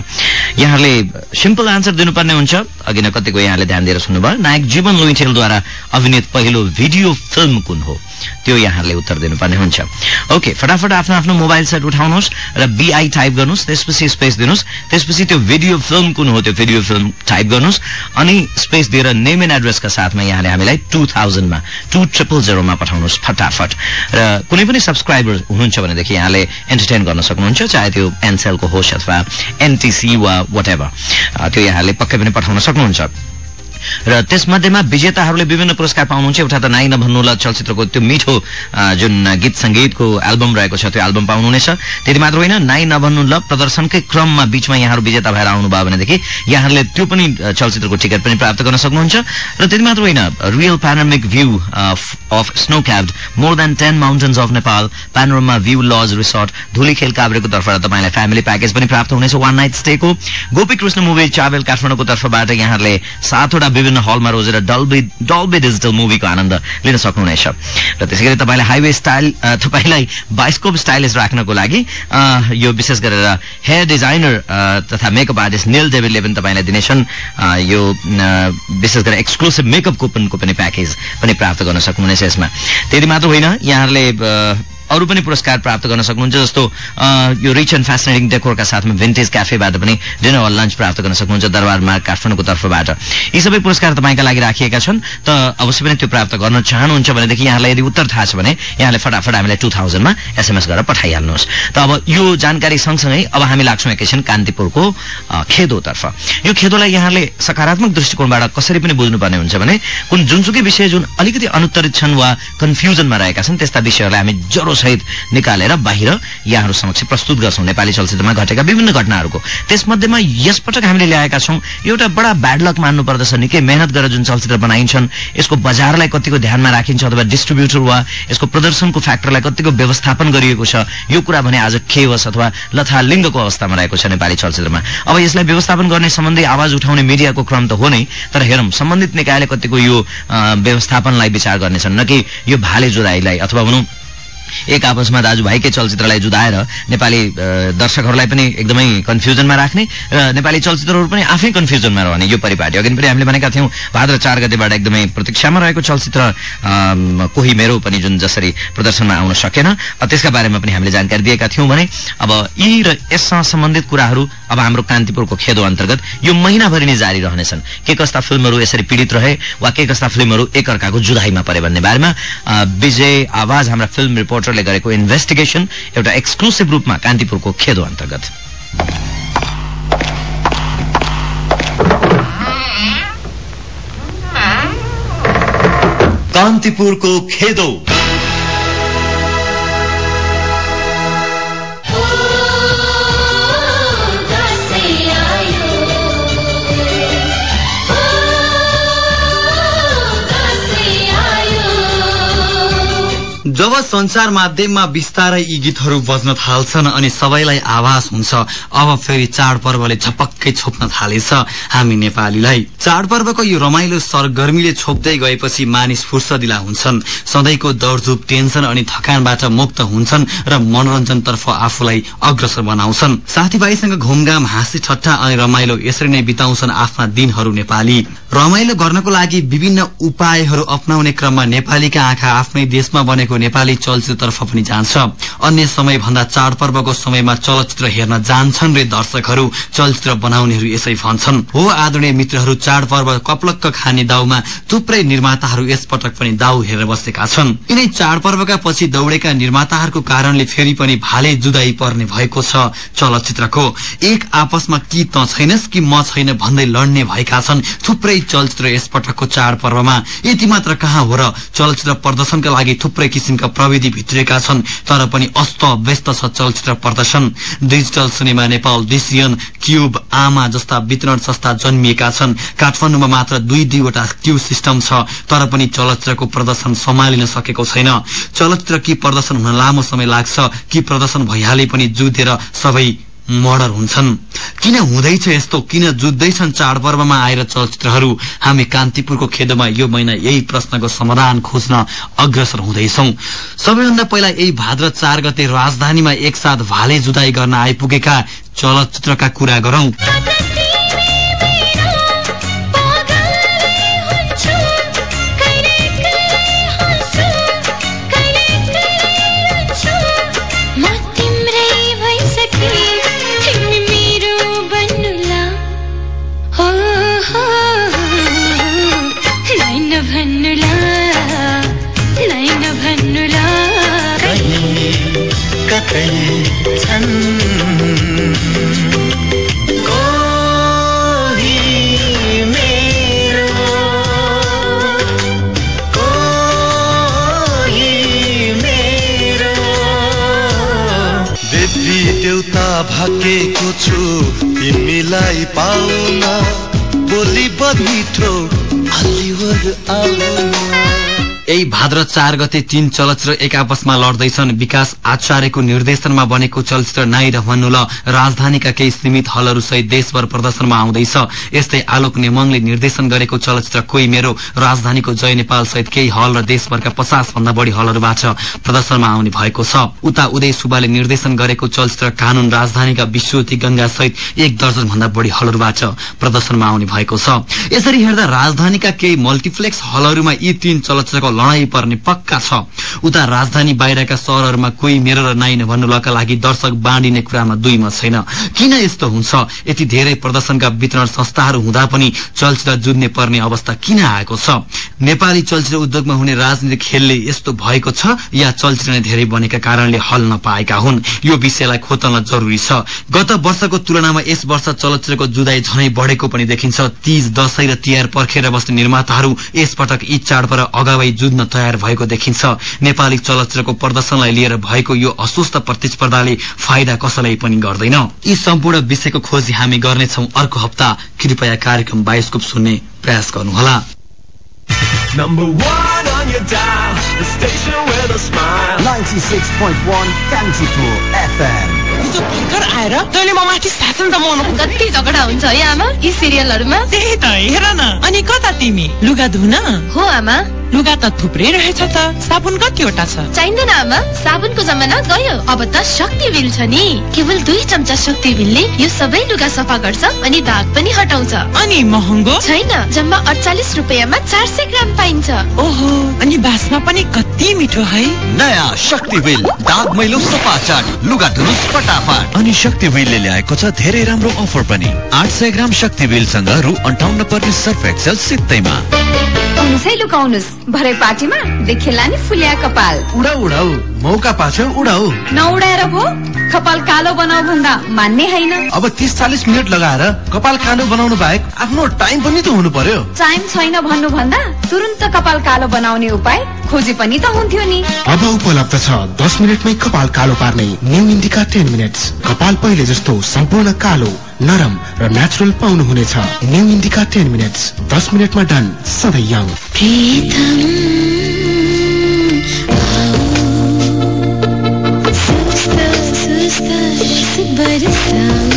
यहाँले सिम्पल आन्सर दिनुपर्ने हुन्छ। अघि न कतिको यहाँले ध्यान दिएर सुन्नुभयो नायक जीवन लुइटेलद्वारा अभिनीत पहिलो भिडियो फिल्म कुन हो? त्यो यहाँले उत्तर दिनुपर्ने हुन्छ। ओके फटाफट आफ्नो आफ्नो मोबाइल सेट उठाउनुहोस् र बिआई टाइप गर्नुहोस् त्यसपछि स्पेस दिनुहोस् त्यसपछि त्यो भिडियो फिल्म कुन हो त्यो भिडियो फिल्म टाइप गर्नुहोस् अनि स्पेस दिएर नेम एन्ड एड्रेसका साथमा यहाँले हामीलाई टू थाउजन्डमा टू ट्रिपल जेरोमा पठाउनुहोस् फटाफट। र कुनै पनि सब्सक्राइबर हुनुहुन्छ भनेदेखि यहाँले एन्टरटेन गर्न सक्नुहुन्छ चाहे त्यो एनसेलको होस् अथवा एनटिसी वा वाट त्यो यहाँले पक्कै पनि पठाउन सक्नुहुन्छ। र त्यसमध्येमा विजेताहरूले विभिन्न पुरस्कार पाउनुहुन्छ। एउटा त नाइ नभन्नु ल चलचित्रको त्यो मिठो जुन गीत सङ्गीतको एल्बम रहेको छ त्यो एल्बम पाउनुहुनेछ। त्यति मात्र होइन नाइ नभन्नु ल प्रदर्शनकै क्रममा बीचमा यहाँहरू विजेता भएर आउनुभयो भनेदेखि यहाँहरूले त्यो पनि चलचित्रको टिकट पनि प्राप्त गर्न सक्नुहुन्छ। र त्यति मात्र होइन real panoramic view of snow capped more than ten mountains of Nepal panorama view lodge resort Dhulikhel काभ्रेको तर्फबाट तपाईँलाई फ्यामिली प्याकेज पनि प्राप्त हुनेछ। वान नाइट स्टेको गोपी कृष्ण मुभी चावेल काठमाडौँको तर्फबाट यहाँहरूले सातवटा विभिन्न हलमा रोजेर डल्बी डल्बी डिजिटल मुभीको आनन्द लिन सक्नुहुनेछ। र त्यसै गरी तपाईँलाई हाइवे स्टाइल तपाईँलाई बाइस्कोप स्टाइलिस राख्नको लागि यो विशेष गरेर हेयर डिजाइनर तथा मेकअप आर्टिस्ट निल डेभिडले पनि तपाईँलाई दिनेछन्। यो विशेष गरेर एक्सक्लुसिभ मेकअप कुपनको पनि प्याकेज पनि प्राप्त गर्न सक्नुहुनेछ यसमा। त्यति मात्र होइन यहाँहरूले अरू पनि पुरस्कार प्राप्त गर्न सक्नुहुन्छ जस्तो यो रिच एन्ड फेसिनेटिङ डेकोरका साथमा भिन्टेज क्याफेबाट पनि डिनर वा लन्च प्राप्त गर्न सक्नुहुन्छ दरबारमा काठमाडौँको तर्फबाट। यी सबै पुरस्कार तपाईँका लागि राखिएका छन् त अवश्य पनि त्यो प्राप्त गर्न चाहनुहुन्छ भनेदेखि यहाँलाई यदि उत्तर थाहा छ भने यहाँले फटाफट हामीलाई टू थाउजन्डमा एसएमएस गरेर पठाइहाल्नुहोस्। त अब यो जानकारी सँगसँगै अब हामी लाग्छौँ एकैछिन कान्तिपुरको खेदोतर्फ। यो खेदोलाई यहाँले सकारात्मक दृष्टिकोणबाट कसरी पनि बुझ्नुपर्ने हुन्छ भने कुन जुनसुकै विषय जुन अलिकति अनुत्तरित छन् वा कन्फ्युजनमा रहेका छन् त्यस्ता विषयहरूलाई हामी जरोसहित निकालेर बाहिर यहाँहरू समक्ष प्रस्तुत गर्छौँ। नेपाली चलचित्रमा घटेका विभिन्न घटनाहरूको। त्यसमध्येमा यसपटक हामीले ल्याएका छौँ एउटा बडा ब्याड लक मान्नु पर्दछ निकै मेहनत गरेर जुन चलचित्र बनाइन्छन् यसको बजारलाई कतिको ध्यानमा राखिन्छ अथवा डिस्ट्रिब्युटर वा यसको प्रदर्शनको फ्याक्टरलाई कतिको व्यवस्थापन गरिएको छ यो कुरा भने आज खेवस अथवा लथालिङ्गको अवस्थामा रहेको छ नेपाली चलचित्रमा। अब यसलाई व्यवस्थापन गर्ने सम्बन्धी आवाज उठाउने मिडियाको क्रम त हो नै तर हेरौँ सम्बन्धित निकायले कतिको यो व्यवस्थापनलाई विचार गर्नेछन्। न कि यो भाले जुदाईलाई अथवा भनौँ एक आपसमा दाजुभाइकै चलचित्रलाई जुदाएर नेपाली दर्शकहरूलाई पनि एकदमै कन्फ्युजनमा राख्ने र नेपाली चलचित्रहरू पनि आफै कन्फ्युजनमा रहने यो परिपाटी। अघि पनि हामीले भनेका थियौँ भाद्र चार गतेबाट एकदमै प्रतीक्षामा रहेको चलचित्र कोही मेरो पनि जुन जसरी प्रदर्शनमा आउन सकेन त्यसका बारेमा पनि हामीले जानकारी दिएका थियौँ भने अब यी र यससँग सम्बन्धित कुराहरू अब हाम्रो कान्तिपुरको खेदो अन्तर्गत यो महिनाभरि नै जारी रहनेछन्। के कस्ता फिल्महरू यसरी पीडित रहे वा के कस्ता फिल्महरू एकअर्काको जुधाइमा परे भन्ने बारेमा विजय आवाज हाम्रा फिल्म रिपोर्टरले गरेको इन्भेस्टिगेसन एउटा एक्सक्लुसिभ रूपमा कान्तिपुरको खेदो अन्तर्गत। कान्तिपुरको खेदो। जब संचार माध्यममा बिस्तारै यी गीतहरू बज्न थाल्छन् अनि सबैलाई आभास हुन्छ अब फेरि चाडपर्वले झपक्कै छोप्न थालेछ। हामी नेपालीलाई चाडपर्वको यो रमाइलो सरगर्मीले छोप्दै गएपछि मानिस फुर्सदिला हुन्छन्। सधैँको दौडधुप टेन्सन अनि थकानबाट मुक्त हुन्छन् र मनोरञ्जनतर्फ आफूलाई अग्रसर बनाउँछन्। साथीभाइसँग घुमघाम हाँसी ठट्टा अनि रमाइलो यसरी नै बिताउँछन् आफ्ना दिनहरू नेपाली। रमाइलो गर्नको लागि विभिन्न उपायहरू अप्नाउने क्रममा नेपालीका आँखा आफ्नै देशमा बनेको नेपाली चलचित्रतर्फ पनि जान्छ। अन्य समय भन्दा चाडपर्वको समयमा चलचित्र हेर्न जान्छन् रे दर्शकहरू। चलचित्र बनाउनेहरू यसै भन्छन्। हो आदरणीय मित्रहरू चाडपर्व कपलक्क खाने दाउमा थुप्रै निर्माताहरू यसपटक पनि दाउ हेरेर बसेका छन्। यिनै चाडपर्वका पछि दौडेका निर्माताहरूको कारणले फेरि पनि भाले जुदाई पर्ने भएको छ चलचित्रको। एक आपसमा कि त छैनस् कि म छैन भन्दै लड्ने भएका छन् थुप्रै चलचित्र यसपटकको चाडपर्वमा। यति मात्र कहाँ हो र चलचित्र प्रदर्शनका लागि थुप्रै किसिमका प्रविधि भित्रिएका छन् तर पनि अस्त व्यस्त छ चलचित्र प्रदर्शन। डिजिटल सिनेमा नेपाल डिसियन क्यूब आमा जस्ता वितरण संस्था जन्मिएका छन्। काठमाडौँमा मात्र दुई दुईवटा क्यू सिस्टम छ तर पनि चलचित्रको प्रदर्शन सम्हालिन सकेको छैन। चलचित्र कि प्रदर्शन हुन लामो समय लाग्छ कि प्रदर्शन भइहाले पनि जुधेर सबै मर्डर हुन्छन्। किन हुँदैछ यस्तो? किन जुत्दैछन् चाडपर्वमा आएर चलचित्रहरू? हामी कान्तिपुरको खेदमा यो महिना यही प्रश्नको समाधान खोज्न अग्रसर हुँदैछौ। सबैभन्दा पहिला यही भाद्र चार गते राजधानीमा एकसाथ भाले जुदाई गर्न आइपुगेका चलचित्रका कुरा गरौं। चार गते तीन चलचित्र एक आपसमा लड्दैछन्। विकास आचार्यको निर्देशनमा बनेको चलचित्र नाइ र भन्नु ल राजधानीका केही सीमित हलहरू सहित देशभर प्रदर्शनमा आउँदैछ। यस्तै आलोक नेमङले निर्देशन गरेको चलचित्र कोही मेरो राजधानीको जय नेपाल सहित केही हल र देशभरका पचास भन्दा बढ़ी हलहरूबाट प्रदर्शनमा आउने भएको छ। उता उदय सुब्बाले निर्देशन गरेको चलचित्र कानून राजधानीका विश्वज्योति गंगा सहित एक दर्जन भन्दा बढ़ी हलहरूबाट प्रदर्शनमा आउने भएको छ। यसरी हेर्दा राजधानीका केही मल्टिप्लेक्स हलहरूमा यी तीन चलचित्रको लडाई पर्ने पक्का छ। उता राजधानी बाहिरका सहरहरूमा कोही मेरो र नाइ नभन्नुलका लागि दर्शक बाँडिने कुरामा दुई मत छैन। किन यस्तो हुन्छ? यति धेरै प्रदर्शनका वितरण संस्थाहरू हुँदा पनि चलचित्र जुझ्ने पर्ने अवस्था किन आएको छ? नेपाली चलचित्र उद्योगमा हुने राजनीतिक खेलले यस्तो भएको छ या चलचित्र नै धेरै बनेका कारणले हल नपाएका हुन्? यो विषयलाई खोतल्न जरूरी छ। गत वर्षको तुलनामा यस वर्ष चलचित्रको जुदाई झनै बढ़ेको पनि देखिन्छ। तीज दशैं र तिहार पर्खेर बस्ने निर्माताहरू यसपटक यी चाडपर्व अगावै जुझ्न तयार भएको देखिन्छ। नेपाली चलचित्रको प्रदर्शनलाई लिएर भएको यो अस्वस्थ प्रतिस्पर्धाले फाइदा कसैलाई पनि गर्दैन। यी सम्पूर्ण विषयको खोजी हामी गर्नेछौ अर्को हप्ता। कृपया कार्यक्रम बायोस्कोप सुन्ने प्रयास गर्नुहोला। Number one on your dial, the station with a smile. 96.1 Kantipur FM. हिजो भर्खर आएर तैँले म माथि शासन जमाउनु कति झगडा हुन्छ है आमा यी सिरियलहरूमा। त्यही त हेर न। अनि कता तिमी? लुगा धुन? हो आमा। लुगा त थुप्रै रहेछ त। साबुन कतिवटा छ? चाहिँदैन आमा। साबुनको जमाना गयो। अब त शक्ति बिल छ नि। केवल दुई चम्चा शक्ति बिलले यो सबै लुगा सफा गर्छ अनि दाग पनि हटाउँछ। अनि महँगो? छैन। जम्मा अडचालिस रुपियाँमा चार सय ग्राम पाइन्छ। ओहो अनि बासमा पनि कति मिठो है? नयाँ शक्ति बिल। दाग मैलो सफा चाट लुगा धुनुहोस् फटाफट। अनि शक्ति बिलले ल्याएको छ धेरै राम्रो अफर पनि। आठ सय ग्राम शक्ति बिलसँग रु अन्ठाउन्न पर्ने सर्फ एक्सेल सित्तैमा। लुकाउनुहोस् भरे पार्टीमा देखेला नि फुल्या कपाल। उडाउ उडाउ मौका पाछौ उडाउ नउडाएर भो कपाल कालो बनाऊ भन्दा मान्ने होइन। अब तीस चालिस मिनट लगाएर कपाल कालो बनाउनु बाहेक आफ्नो टाइम पनि त हुनु पर्यो। टाइम छैन भन्नु भन्दा तुरन्त कपाल कालो बनाउने उपाय खोजे पनि त हुन्थ्यो नि। अब उपलब्ध छ दस मिनटमै कपाल कालो पार्ने न्यू इन्डिका टेन मिनट्स। कपाल पहिले जस्तो सम्पूर्ण कालो नरम र नेचुरल पाउनुहुनेछ। न्यू इन्डिका टेन मिनट्स दस मिनटमा डन। सधैँ यङ आपको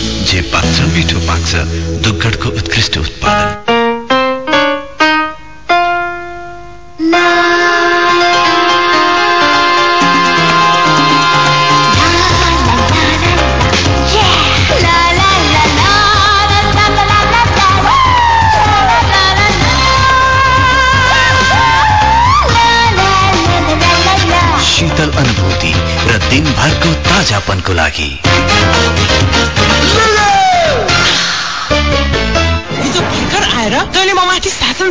जे पाक्छ मिठो पाक्छ दुग्गडको उत्कृष्ट उत्पादन। शीतल अनुभूति र दिनभरको ताजापनको लागि।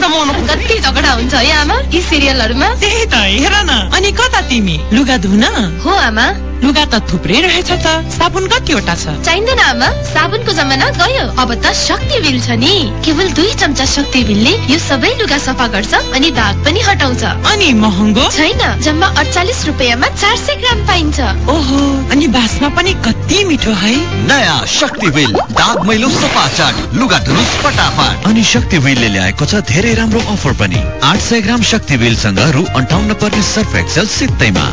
कति झगडा हुन्छ है आमा यी सिरियलहरूमा। त्यही त हेर न। अनि कता तिमी? लुगा धुन? हो आमा। लुगा त थुप्रै रहेछ त। साबुन कतिवटा छ? चाहिँदैन आमा। साबुनको जमाना गयो। अब त शक्ति बिल छ नि। केवल दुई चम्चा शक्ति बिलले यो सबै लुगा सफा गर्छ अनि दाग पनि हटाउँछ। अनि महँगो? छैन। जम्मा अडचालिस रुपियाँमा चार सय ग्राम पाइन्छ। ओहो! अनि बासमा पनि कति मिठो है? नयाँ शक्ति व्हील दाग मैलो सफा चाट। लुगा धुनुस् फटाफट। अनि शक्ति व्हीलले ल्याएको छ धेरै राम्रो अफर पनि। आठ सय ग्राम शक्ति व्हीलसँग रु अन्ठाउन्न पर्ने सर्फ एक्सेल सित्तैमा।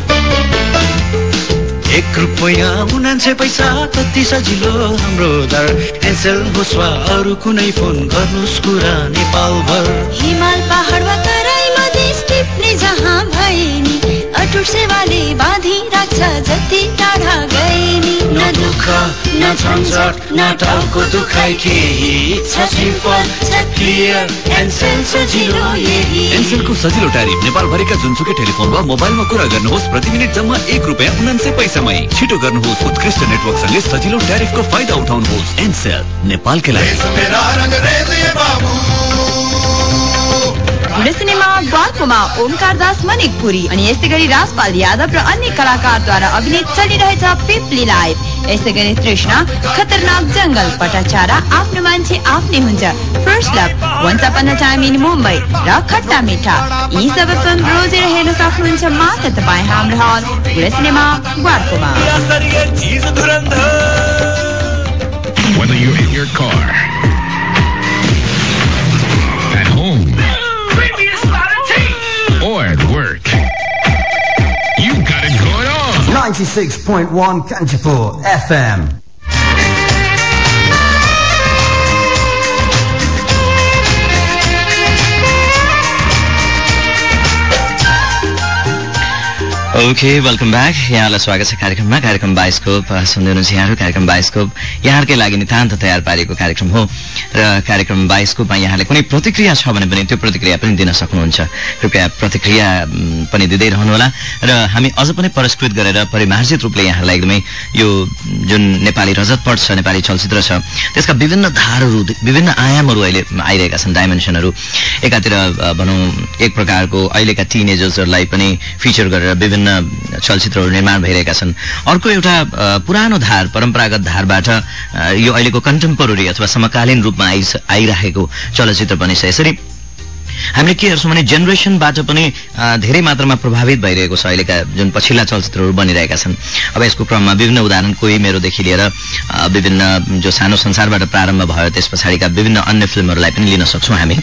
एक रुपियाँ उनान्सय पैसा कति सजिलो हाम्रो दर। एसएल होस् वा अरू कुनै फोन गर्नुहोस् कुरा नेपालभर हिमाल पहाड वा तराईमा देश टिप्ने जहाँ भए नि अटुट सेवाले बाँधि राख्छ जति टाढा गए नि न दुःख न झन्झट न टाउको दुखाइ केही छ सिम्पल छ एनसेलको सजिलो ट्यारिफ नेपालभरिका जुनसुकै टेलिफोन वा मोबाइलमा कुरा गर्नुहोस् प्रति मिनट जम्मा एक रुपियाँ उनान्सय पैसामै। छिटो गर्नुहोस् उत्कृष्ट नेटवर्कसँगै सजिलो ट्यारिफको फाइदा उठाउनुहोस्। एनसेल नेपालकै लागि। ढुले सिनेमा ग्वाल्पोमा ओमकार दास मनिकपुरी अनि यस्तै गरी राजपाल यादव र अन्य कलाकारद्वारा अभिनीत चलिरहेछ पिप्ली लाइभ यस्तै गरी तृष्णा खतरनाक जंगल पटाचारा आफ्नो मान्छे आफ्नै हुन्छ। First love once upon time in Mumbai र खट्टा मिठा। यी सबै फिल्म रोजेर हेर्न सक्नुहुन्छ मात्र तपाईँ हाम्रो हल। सिनेमा ग्वाल्पोमा Whether you're in your car, 96.1 Kanchipur FM. Okay welcome back यहाँलाई स्वागत छ कार्यक्रममा। कार्यक्रम बाइस्कोप सुन्दै हुनुहुन्छ यहाँहरू। कार्यक्रम बाइस्कोप यहाँहरूकै लागि नितान्त तयार पारिएको कार्यक्रम हो। र कार्यक्रम बाइस्कोपमा यहाँले कुनै प्रतिक्रिया छ भने पनि त्यो प्रतिक्रिया पनि दिन सक्नुहुन्छ। कृपया प्रतिक्रिया पनि दिँदै रहनुहोला। र हामी अझ पनि परिष्कृत गरेर परिमार्जित रूपले यहाँहरूलाई एकदमै यो जुन नेपाली रजतपट छ नेपाली चलचित्र छ त्यसका विभिन्न धारहरू विभिन्न आयामहरू अहिले आइरहेका छन् डाइमेन्सनहरू एकातिर भनौँ एक प्रकारको अहिलेका टिनेजर्सहरूलाई पनि फिचर गरेर विभिन्न चलचित्रहरू निर्माण भइरहेका छन्। अर्को एउटा पुरानो धार परम्परागत धारबाट यो अहिलेको कन्टेम्पोररी अथवा समकालीन रूपमा आइस आइरहेको चलचित्र पनि छ। यसरी हामीले के हेर्छौँ भने जेनेरेसनबाट पनि धेरै मात्रामा प्रभावित भइरहेको छ अहिलेका जुन पछिल्ला चलचित्रहरू बनिरहेका छन्। अब यसको क्रममा विभिन्न उदाहरण कोही मेरोदेखि लिएर विभिन्न जो सानो संसारबाट प्रारम्भ भयो त्यस पछाडिका विभिन्न अन्य फिल्महरूलाई पनि लिन सक्छौँ हामी।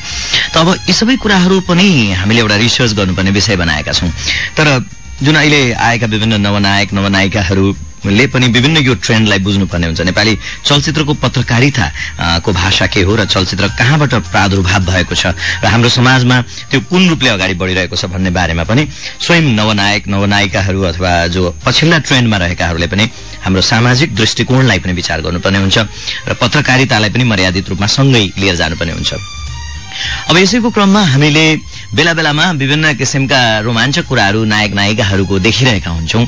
त अब यी सबै कुराहरू पनि हामीले एउटा रिसर्च गर्नुपर्ने विषय बनाएका छौँ। तर जुन अहिले आएका विभिन्न नवनायक नवनायिकाहरूले पनि विभिन्न यो ट्रेन्डलाई बुझ्नुपर्ने हुन्छ। नेपाली चलचित्रको पत्रकारिता अ, को भाषा के हो र चलचित्र कहाँबाट प्रादुर्भाव भएको छ र हाम्रो समाजमा त्यो कुन रूपले अगाडि बढिरहेको छ भन्ने बारेमा पनि स्वयं नवनायक नवनायिकाहरू अथवा जो पछिल्ला ट्रेन्डमा रहेकाहरूले पनि हाम्रो सामाजिक दृष्टिकोणलाई पनि विचार गर्नुपर्ने हुन्छ र पत्रकारितालाई पनि मर्यादित रूपमा सँगै लिएर जानुपर्ने हुन्छ। अब यसैको क्रममा हामीले बेला बेलामा विभिन्न किसिमका रोमाञ्चक कुराहरू नायक नायिकाहरूको देखिरहेका हुन्छौँ।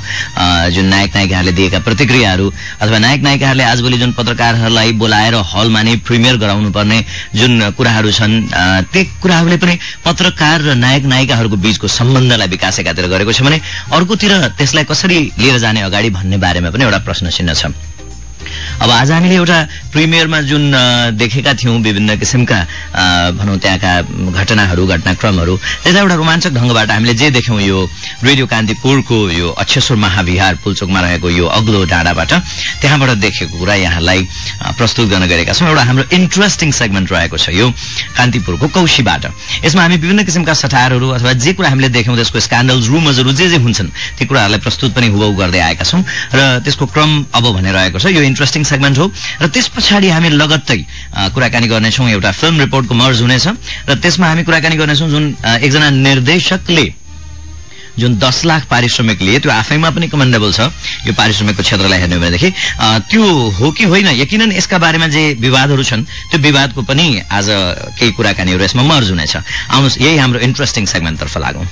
जुन नायक नायिकाहरूले दिएका प्रतिक्रियाहरू अथवा नायक नायिकाहरूले आजभोलि जुन पत्रकारहरूलाई बोलाएर हलमा नै प्रिमियर गराउनु पर्ने जुन कुराहरू छन् अ, ती कुराहरूले पनि पत्रकार र नायक नायिकाहरूको बीचको सम्बन्धलाई विकास एकातिर गरेको छ भने अर्कोतिर त्यसलाई कसरी लिएर जाने अगाडि भन्ने बारेमा पनि एउटा प्रश्न चिन्ह छ। अब आज हामीले एउटा प्रिमियरमा जुन देखेका थियौँ विभिन्न किसिमका भनौँ त्यहाँका घटनाहरू घटनाक्रमहरू त्यसलाई एउटा रोमाञ्चक ढङ्गबाट हामीले जे देख्यौँ यो रेडियो कान्तिपुरको यो अक्षेश्वर महाविहार पुलचोकमा रहेको यो अग्लो डाँडाबाट त्यहाँबाट देखेको कुरा यहाँलाई प्रस्तुत गर्न गएका छौँ। एउटा हाम्रो इन्ट्रेस्टिङ सेगमेन्ट रहेको छ यो कान्तिपुरको कौशीबाट। यसमा हामी विभिन्न किसिमका सटारहरू अथवा जे कुरा हामीले देख्यौँ त्यसको स्क्यान्डल्स रुमर्सहरू जे जे हुन्छन् ती कुराहरूलाई प्रस्तुत पनि हुबहु गर्दै आएका छौँ। र त्यसको क्रम अब भने रहेको छ यो इन्ट्रेस्टिङ सेगमेन्ट हो। र त्यस पछाडि हामी लगत्तै कुराकानी गर्नेछौँ एउटा फिल्म रिपोर्टको मर्ज हुनेछ। र त्यसमा हामी कुराकानी गर्नेछौँ जुन एकजना निर्देशकले जुन दस लाख पारिश्रमिक लिए त्यो आफैमा पनि कमेन्डेबल छ। यो पारिश्रमिकको क्षेत्रलाई हेर्ने भनेदेखि त्यो हो कि होइन यकिनन यसका बारेमा जे विवादहरू छन् त्यो विवादको पनि आज केही कुराकानीहरू यसमा मर्ज हुनेछ। आउनुहोस् यही हाम्रो इन्ट्रेस्टिङ सेगमेन्टतर्फ लागौँ।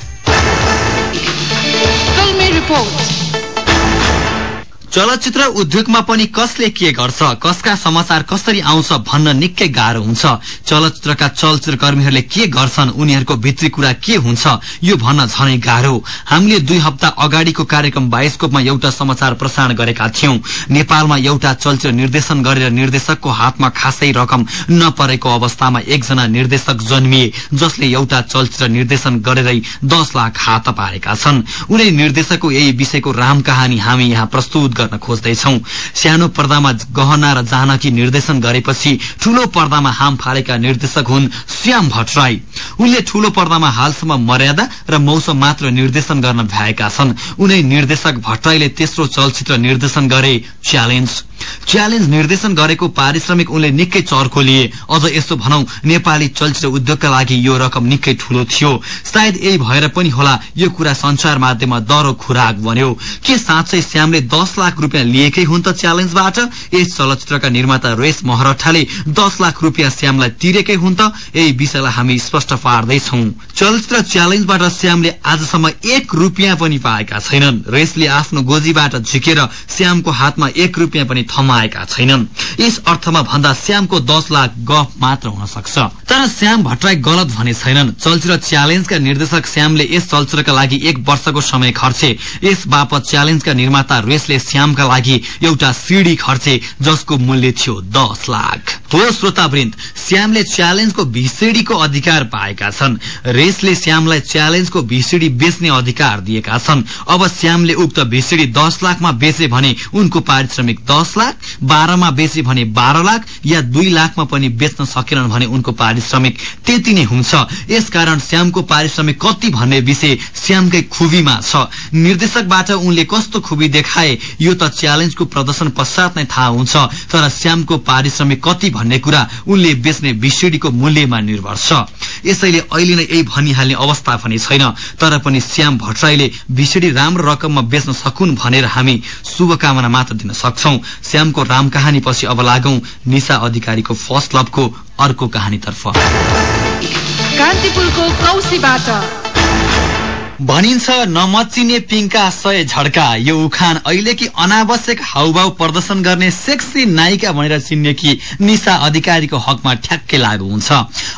चलचित्र उद्योगमा पनि कसले के गर्छ कसका समाचार कसरी आउँछ भन्न निकै गाह्रो हुन्छ। चलचित्रका चलचित्र कर्मीहरूले के गर्छन् उनीहरूको भित्री कुरा के हुन्छ यो भन्न झनै गाह्रो। हामीले दुई हप्ता अगाडिको कार्यक्रम बायोस्कोपमा एउटा समाचार प्रसारण गरेका थियौं। नेपालमा एउटा चलचित्र निर्देशन गरेर निर्देशकको हातमा खासै रकम नपरेको अवस्थामा एकजना निर्देशक जन्मिए जसले एउटा चलचित्र निर्देशन गरेरै दस लाख हात पारेका छन्। उनै निर्देशकको यही विषयको राम कहानी हामी यहाँ प्रस्तुत गर्न खोज्दैछौ। सानो पर्दामा गहना र जानकी निर्देशन गरेपछि ठूलो पर्दामा हाम फालेका निर्देशक हुन् श्याम भट्टराई उनले ठूलो पर्दामा हालसम्म मर्यादा र मौसम मात्र निर्देशन गर्न भ्याएका छन्। उनै निर्देशक भट्टराईले तेस्रो चलचित्र निर्देशन गरे। च्यालेन्ज। च्यालेन्ज निर्देशन गरेको पारिश्रमिक उनले निकै चर्को लिए अझ यसो भनौ नेपाली चलचित्र उद्योगका लागि यो रकम निकै ठूलो थियो। सायद यही भएर पनि होला यो कुरा संचार माध्यममा दरो खुराक बन्यो। के साँच्चै श्यामले दस लाख रुपियाँ लिएकै हुन् त च्यालेन्जबाट? यस चलचित्रका निर्माता रेस महरठाले दस लाख रुपियाँ श्यामलाई तिरेकै हुन् त? यही विषयलाई हामी स्पष्ट पार्दैछौ। चलचित्र च्यालेन्जबाट श्यामले आजसम्म एक रुपियाँ पनि पाएका छैनन्। रेसले आफ्नो गोजीबाट झिकेर श्यामको हातमा एक रुपियाँ पनि थमाएका छैनन्। यस अर्थमा भन्दा श्यामको दस लाख गफ मात्र हुन सक्छ। तर श्याम भट्टराई गलत भने छैनन्। चलचित्र च्यालेन्जका निर्देशक श्यामले यस चलचित्रका लागि एक वर्षको समय खर्चे यस बापत च्यालेन्जका निर्माता रेसले श्यामका लागि एउटा सिडी खर्चे जसको मूल्य थियो दस लाख। हो श्रोतावृन्द श्यामले च्यालेन्जको भिसिडीको अधिकार पाएका छन्। रेसले श्यामलाई च्यालेन्जको भिसिडी बेच्ने अधिकार दिएका छन्। अब श्यामले उक्त भिसिडी दस लाखमा बेचे भने उनको पारिश्रमिक दस लाख बाह्रमा बेचे भने बाह्र लाख या दुई लाखमा पनि बेच्न सकेनन् भने उनको पारिश्रमिक त्यति नै हुन्छ। यसकारण श्यामको पारिश्रमिक कति भन्ने विषय श्यामकै खुबीमा छ। निर्देशकबाट उनले कस्तो खुबी देखाए यो त च्यालेन्जको प्रदर्शन पश्चात नै थाहा हुन्छ। तर श्यामको पारिश्रमिक कति भन्ने कुरा उनले बेच्ने भिसिडीको मूल्यमा निर्भर छ। यसैले अहिले नै यही भनिहाल्ने अवस्था पनि छैन। तर पनि श्याम भट्टराईले भिसिडी राम्रो रकममा बेच्न सकुन् भनेर हामी शुभकामना मात्र दिन सक्छौ। श्यामको राम कहानी पछि अब लागौं निशा अधिकारीको फर्स्ट लभको अर्को कहानीतर्फ। भनिन्छ नमचिने पिङका सय झड्का। यो उखान अहिले कि अनावश्यक हाउभाउ प्रदर्शन गर्ने सेक्सी नायिका भनेर चिन्ने कि निशा अधिकारीको हकमा ठ्याक्कै लागू हुन्छ।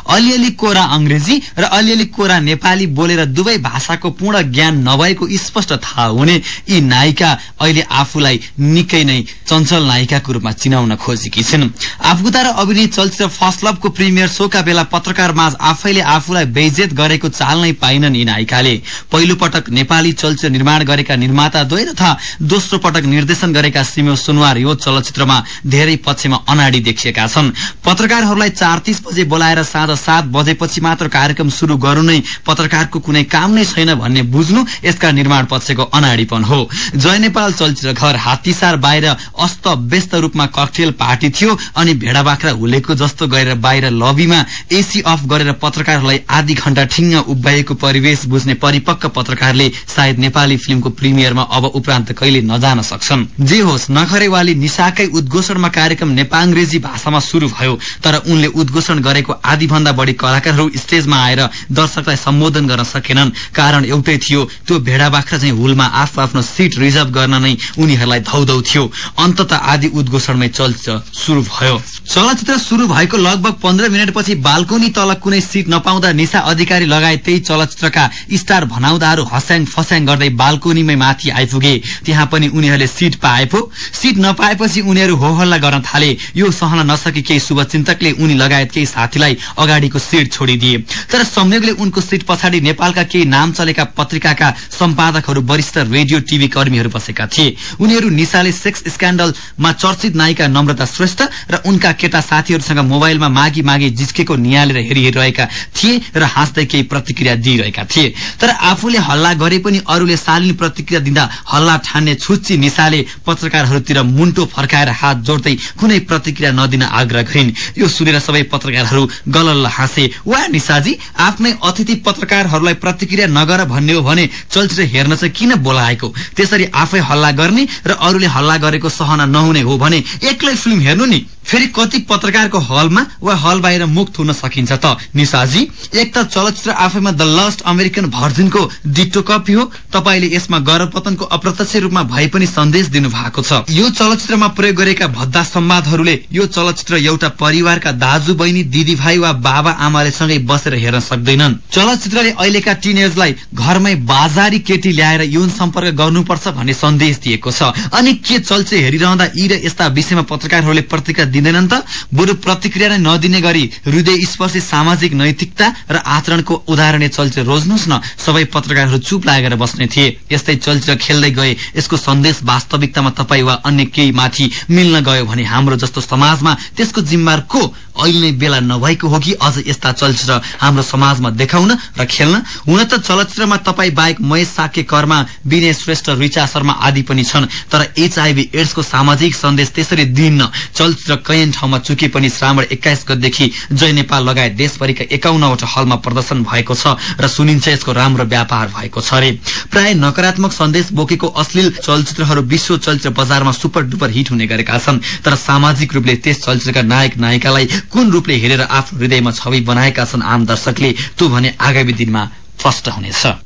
अलिअलि कोरा अंग्रेजी र अलिअलि कोरा नेपाली बोलेर दुवै भाषाको पूर्ण ज्ञान नभएको स्पष्ट थाहा हुने यी नायिका अहिले आफूलाई निकै नै चञ्चल नायिकाको रूपमा चिनाउन खोजेकी छिन्। आफूता र अभिनय चलचित्र फर्स्ट लभको प्रिमियर शोका बेला पत्रकार माझ आफैले आफूलाई बेइज्जत गरेको चाल नै पाइनन् यी नायिकाले। पहिलो पटक नेपाली चलचित्र निर्माण गरेका निर्माता द्वय तथा दोस्रो पटक निर्देशन गरेका सिमो सुनवार यो चलचित्रमा धेरै पक्षमा अनाडी देखिएका छन्। पत्रकारहरूलाई चार तीस बजे बोलाएर साँझ सात बजेपछि मात्र कार्यक्रम शुरू गर्नु नै पत्रकारको कुनै काम नै छैन भन्ने बुझ्नु यसका निर्माण पक्षको अनाडीपन हो। जय नेपाल चलचित्र घर हात्तीसार बाहिर अस्त व्यस्त रूपमा ककटेल पार्टी थियो अनि भेडा बाख्रा हुलेको जस्तो गरेर बाहिर लबीमा एसी अफ गरेर पत्रकारहरूलाई आधी घण्टा ठिङ्ग उभ्याएको परिवेश बुझ्ने परिपक्व पत्रकारले सायद नेपाली फिल्मको प्रिमियरमा अब उपरान्त कहिले नजान सक्छन्। जे होस् नखरेवाली निशाकै उद्घोषणमा कार्यक्रम नेपाङ्ग्रेजी भाषामा शुरू भयो तर उनले उद्घोषण गरेको आधी भन्दा बढ़ी कलाकारहरू स्टेजमा आएर दर्शकलाई सम्बोधन गर्न सकेनन्। कारण एउटै थियो त्यो भेडा बाख्रा चाहिँ हुलमा आफ्नो आफ्नो सीट रिजर्भ गर्न नै उनीहरूलाई धौधौ थियो। अन्तत आदि उद्घोषणमै चलचित्र शुरू भयो। चलचित्र शुरू भएको लगभग पन्ध्र मिनटपछि बाल्कोनी तल कुनै सीट नपाउँदा निशा अधिकारी लगायत त्यही चलचित्रका स्टार भनाउँदाहरू हस्याङ फस्याङ गर्दै बाल्कोनीमै माथि आइपुगे। त्यहाँ पनि उनीहरूले सीट पाए पो सीट नपाएपछि उनीहरू हो हल्ला गर्न थाले। यो सहन नसके केही शुभचिन्तकले उनी लगायत केही साथीलाई अगाडिको सीट छोडिदिए। तर संयोगले उनको सीट पछाडि नेपालका केही नाम चलेका पत्रिकाका सम्पादकहरू वरिष्ठ रेडियो टिभी कर्मीहरू बसेका थिए। उनीहरू निशाले सेक्स स्क्याण्डलमा चर्चित नायिका नम्रता श्रेष्ठ र उनका केटा साथीहरूसँग मोबाइलमा मागी मागी जिस्केको निहालेर हेरिरहेका थिए र हाँस्दै केही प्रतिक्रिया दिइरहेका थिए। तर आफूले हल्ला गरे पनि अरूले शालीन प्रतिक्रिया दिँदा हल्ला ठान्ने छुच्ची निशाले पत्रकारहरूतिर मुन्टो फर्काएर हात जोड्दै कुनै प्रतिक्रिया नदिन आग्रह गरिन्। यो सुनेर सबै पत्रकारहरू गलल्ल हाँसे वा निशाजी आफ्नै अतिथि पत्रकारहरूलाई प्रतिक्रिया नगर भन्ने हो भने चलचित्र हेर्न चाहिँ किन बोलाएको? त्यसरी आफै हल्ला गर्ने र अरूले हल्ला गरेको सहन नहुने हो भने एक्लै फिल्म हेर्नु नि। फेरि कति पत्रकारको हलमा वा हल बाहिर मुख थुन सकिन्छ त? निशाजी एक त चलचित्र आफैमा द लस्ट अमेरिकन भर्जिनको डिटो कपी हो। तपाईँले यसमा गरपतनको अप्रत्यक्ष रूपमा भए पनि सन्देश दिनु भएको छ। यो चलचित्रमा प्रयोग गरेका भद्दा संवादहरूले यो चलचित्र एउटा परिवारका दाजु बहिनी दिदी भाइ वा बाबा आमाले सँगै बसेर हेर्न सक्दैनन्। चलचित्रले अहिलेका टिनेजलाई घरमै बाजारी केटी ल्याएर यौन सम्पर्क गर्नुपर्छ भन्ने सन्देश दिएको छ। अनि के चलचित्र हेरिरहँदा यी र यस्ता विषयमा पत्रकारहरूले प्रतिक्रिया दिँदैनन् त। बरु प्रतिक्रिया नै नदिने गरी हृदय स्पर्शी सामाजिक नैतिकता र आचरणको उदाहरणीय चलचित्र रोज्नुहोस् न। सबै पत्रकारहरू चुप लागेर बस्ने थिए। यस्तै चलचित्र खेल्दै गए। यसको सन्देश वास्तविकतामा तपाईँ वा अन्य केही माथि मिल्न गयो भने हाम्रो जस्तो समाजमा त्यसको जिम्मेवार को? अहिले नै बेला नभएको हो कि? अझ यस्ता चलचित्र हाम्रो समाजमा देखाउन र खेल्न? हुन त चलचित्रमा तपाईँ बाहेक महेश साके कर्मा विनय श्रेष्ठ रिचा शर्मा आदि पनि छन्। तर एचआईभी एड्सको सामाजिक सन्देश त्यसरी दिन्न। चलचित्र कैयन ठाउँमा चुके पनि श्रावण एक्काइस गतेदेखि जय नेपाल लगायत देशभरिका एकाउन्नवटा हलमा प्रदर्शन भएको छ र सुनिन्छ यसको राम्रो व्यापार भएको छ अरे। प्राय नकारात्मक सन्देश बोकेको अश्लील चलचित्रहरू विश्व चलचित्र बजारमा सुपर डुपर हिट हुने गरेका छन्। तर सामाजिक रूपले त्यस चलचित्रका नायक नायिकालाई कुन रूपले हेरेर आफ्नो हृदयमा छवि बनाएका छन् आम दर्शकले त्यो भने आगामी दिनमा स्पष्ट हुनेछ।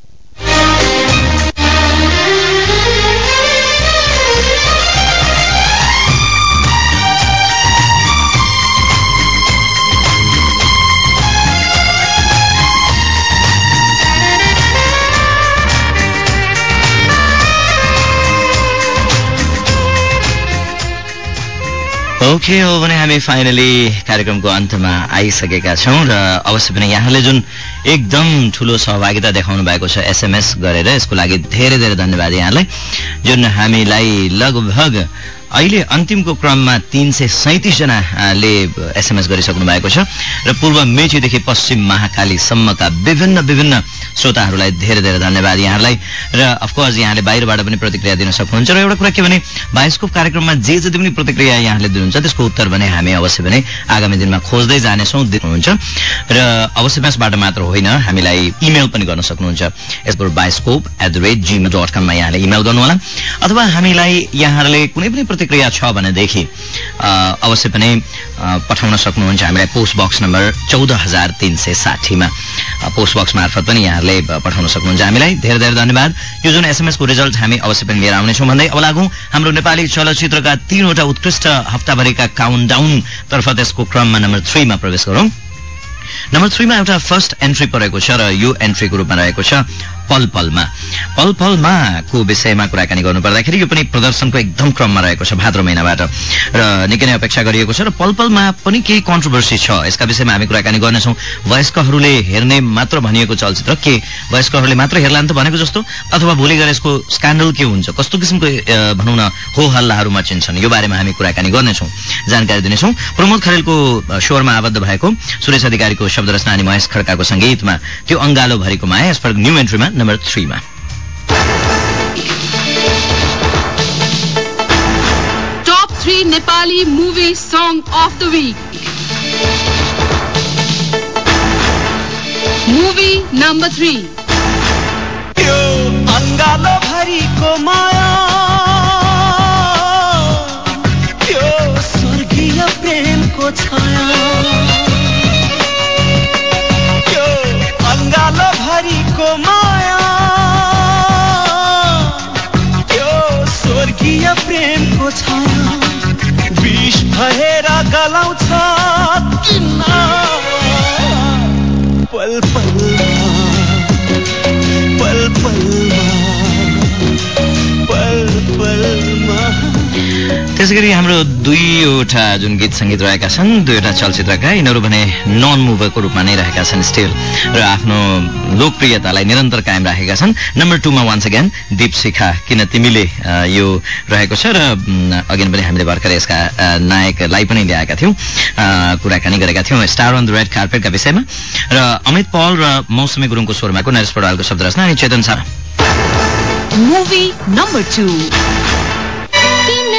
ओके हो भने हामी फाइनली कार्यक्रमको अन्तमा आइसकेका छौँ र अवश्य पनि यहाँले जुन एकदम ठुलो सहभागिता देखाउनु भएको छ एसएमएस गरेर यसको लागि धेरै धेरै धन्यवाद यहाँलाई जुन हामीलाई लगभग अहिले अन्तिमको क्रममा तीन सय सैतिसजनाले एसएमएस गरिसक्नु भएको छ र पूर्व मेचीदेखि पश्चिम महाकालीसम्मका विभिन्न विभिन्न श्रोताहरूलाई धेरै धेरै धन्यवाद यहाँलाई र अफकोर्स यहाँले बाहिरबाट पनि प्रतिक्रिया दिन सक्नुहुन्छ र एउटा कुरा के भने बायोस्कोप कार्यक्रममा जे जति पनि प्रतिक्रिया यहाँले दिनुहुन्छ त्यसको उत्तर भने हामी अवश्य पनि आगामी दिनमा खोज्दै जानेछौँ दिनुहुन्छ र म्यासबाट मात्र होइन हामीलाई इमेल पनि गर्न सक्नुहुन्छ। यसबाट bioscope at the rate Gmail dot कममा यहाँले इमेल गर्नुहोला। अथवा हामीलाई यहाँहरूले कुनै पनि प्रतिक्रिया छ भनेदेखि अवश्य पनि पठाउन सक्नुहुन्छ हामीलाई पोस्ट बक्स नम्बर चौध हजार तिन सय साठीमा पोस्ट बक्स मार्फत पनि यहाँहरूले पठाउन सक्नुहुन्छ हामीलाई। धेरै धेरै धन्यवाद। यो जुन एसएमएसको रिजल्ट हामी अवश्य पनि लिएर आउनेछौँ भन्दै अब लागौँ हाम्रो नेपाली चलचित्रका तीनवटा उत्कृष्ट हप्ताभरिका काउन्ट डाउन तर्फ त्यसको क्रममा नम्बर थ्रीमा प्रवेश गरौँ। नम्बर थ्रीमा एउटा फर्स्ट एन्ट्री परेको छ र यो एन्ट्रीको रूपमा रहेको छ। पल पलमा पल पलमा को विषयमा कुराकानी गर्नु पर्दाखेरि यो पनि प्रदर्शनको एकदम क्रममा रहेको छ भाद्र महिनाबाट। र निकै नै अपेक्षा गरिएको छ र पल पलमा पनि केही कन्ट्रोभर्सी छ यसका विषयमा हामी कुराकानी गर्नेछौँ। वयस्कहरूले हेर्ने मात्र भनिएको चलचित्र के? वयस्कहरूले मात्र हेर्ला त भनेको जस्तो? अथवा भोलि गएर यसको स्क्यान्डल के हुन्छ? कस्तो किसिमको भनौँ न हो हल्लाहरू मचिन्छन्? यो बारेमा हामी कुराकानी गर्नेछौँ। जानकारी दिनेछौँ। प्रमोद खरेलको स्वरमा आबद्ध भएको सुरेश अधिकारीको शब्द रचना अनि महेश खड्काको सङ्गीतमा त्यो अङ्गालो भरिको माया यसपल्ट न्यू एन्ट्रीमा नम्बर 3 मा top three Nepali movie song of the week movie number 3 यो अंगाल भरी को माया। त्यो सुर्गीय प्रेम को छाया। किन पल त्यसै हाम्रो दुईवटा जुन गीत सङ्गीत रहेका छन् दुईवटा चलचित्रका यिनीहरू भने नन मुभरको रूपमा नै रहेका छन् स्टिल र आफ्नो लोकप्रियतालाई निरन्तर कायम राखेका छन्। नम्बर टूमा वान्स अगेन दीप शिखा किन तिमीले यो रहेको छ र अघि पनि हामीले भर्खर यसका नायकलाई पनि ल्याएका थियौँ। कुराकानी गरेका थियौँ। स्टार अन द रेड कार्पेटका विषयमा। र अमित पौल र मौसमी गुरुङको स्वरमा को नरेश पौडालको शब्द रचना अनि चेतन शाह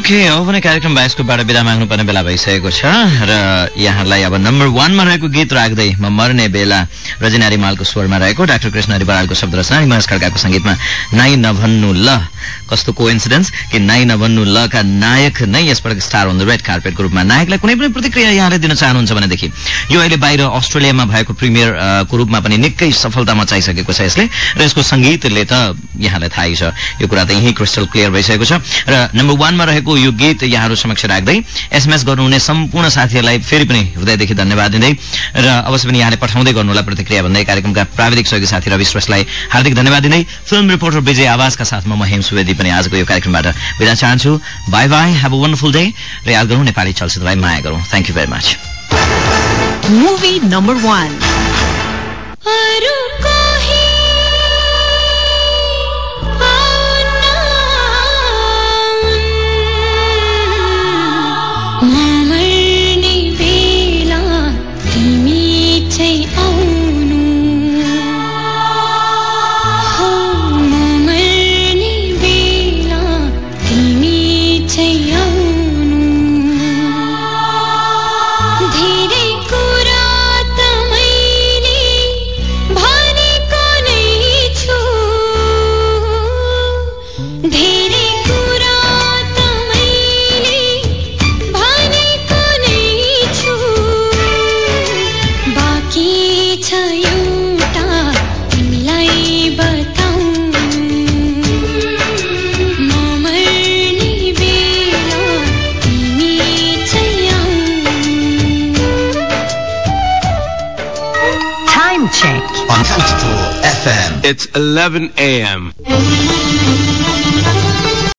ओके अब भने कार्यक्रम बाइसकोबाट बिदा माग्नुपर्ने बेला भइसकेको छ। र यहाँलाई अब नम्बर वानमा रहेको गीत राख्दै म मर्ने बेला रजनारी मालको स्वरमा रहेको डाक्टर कृष्ण हरि बरालको शब्द रचना हिमास खड्काको सङ्गीतमा नाइ नभन्नु ल। कस्तो को कि नाइ नभन्नु लका नायक नै यसपटक स्टार अन रेड कार्पेटको रूपमा नायकलाई कुनै पनि प्रतिक्रिया यहाँले दिन चाहनुहुन्छ भनेदेखि यो अहिले बाहिर अस्ट्रेलियामा भएको प्रिमियर को रूपमा पनि निकै सफलता मचाइसकेको छ यसले। र यसको सङ्गीतले त यहाँलाई थाहै छ। यो कुरा त यहीँ क्रिस्टल क्लियर भइसकेको छ। र नम्बर वानमा रहेको यो गीत यहाँहरू समक्ष राख्दै एसएमएस गर्नुहुने सम्पूर्ण साथीहरूलाई फेरि पनि हृदयदेखि धन्यवाद दिँदै र अवश्य पनि यहाँले पठाउँदै गर्नुहोला प्रतिक्रिया भन्दै कार्यक्रमका प्राविधिक सहयोगी साथी रवि श्रेष्ठलाई हार्दिक धन्यवाद दिँदै फिल्म रिपोर्टर विजय आवाजका साथमा म हेम सुवेदी पनि आजको यो कार्यक्रमबाट बिदा चाहन्छु। Bye bye have a wonderful day र याद गरौँ नेपाली चलचित्रलाई माया गरौँ। Thank you very much movie number one It's 11 a.m.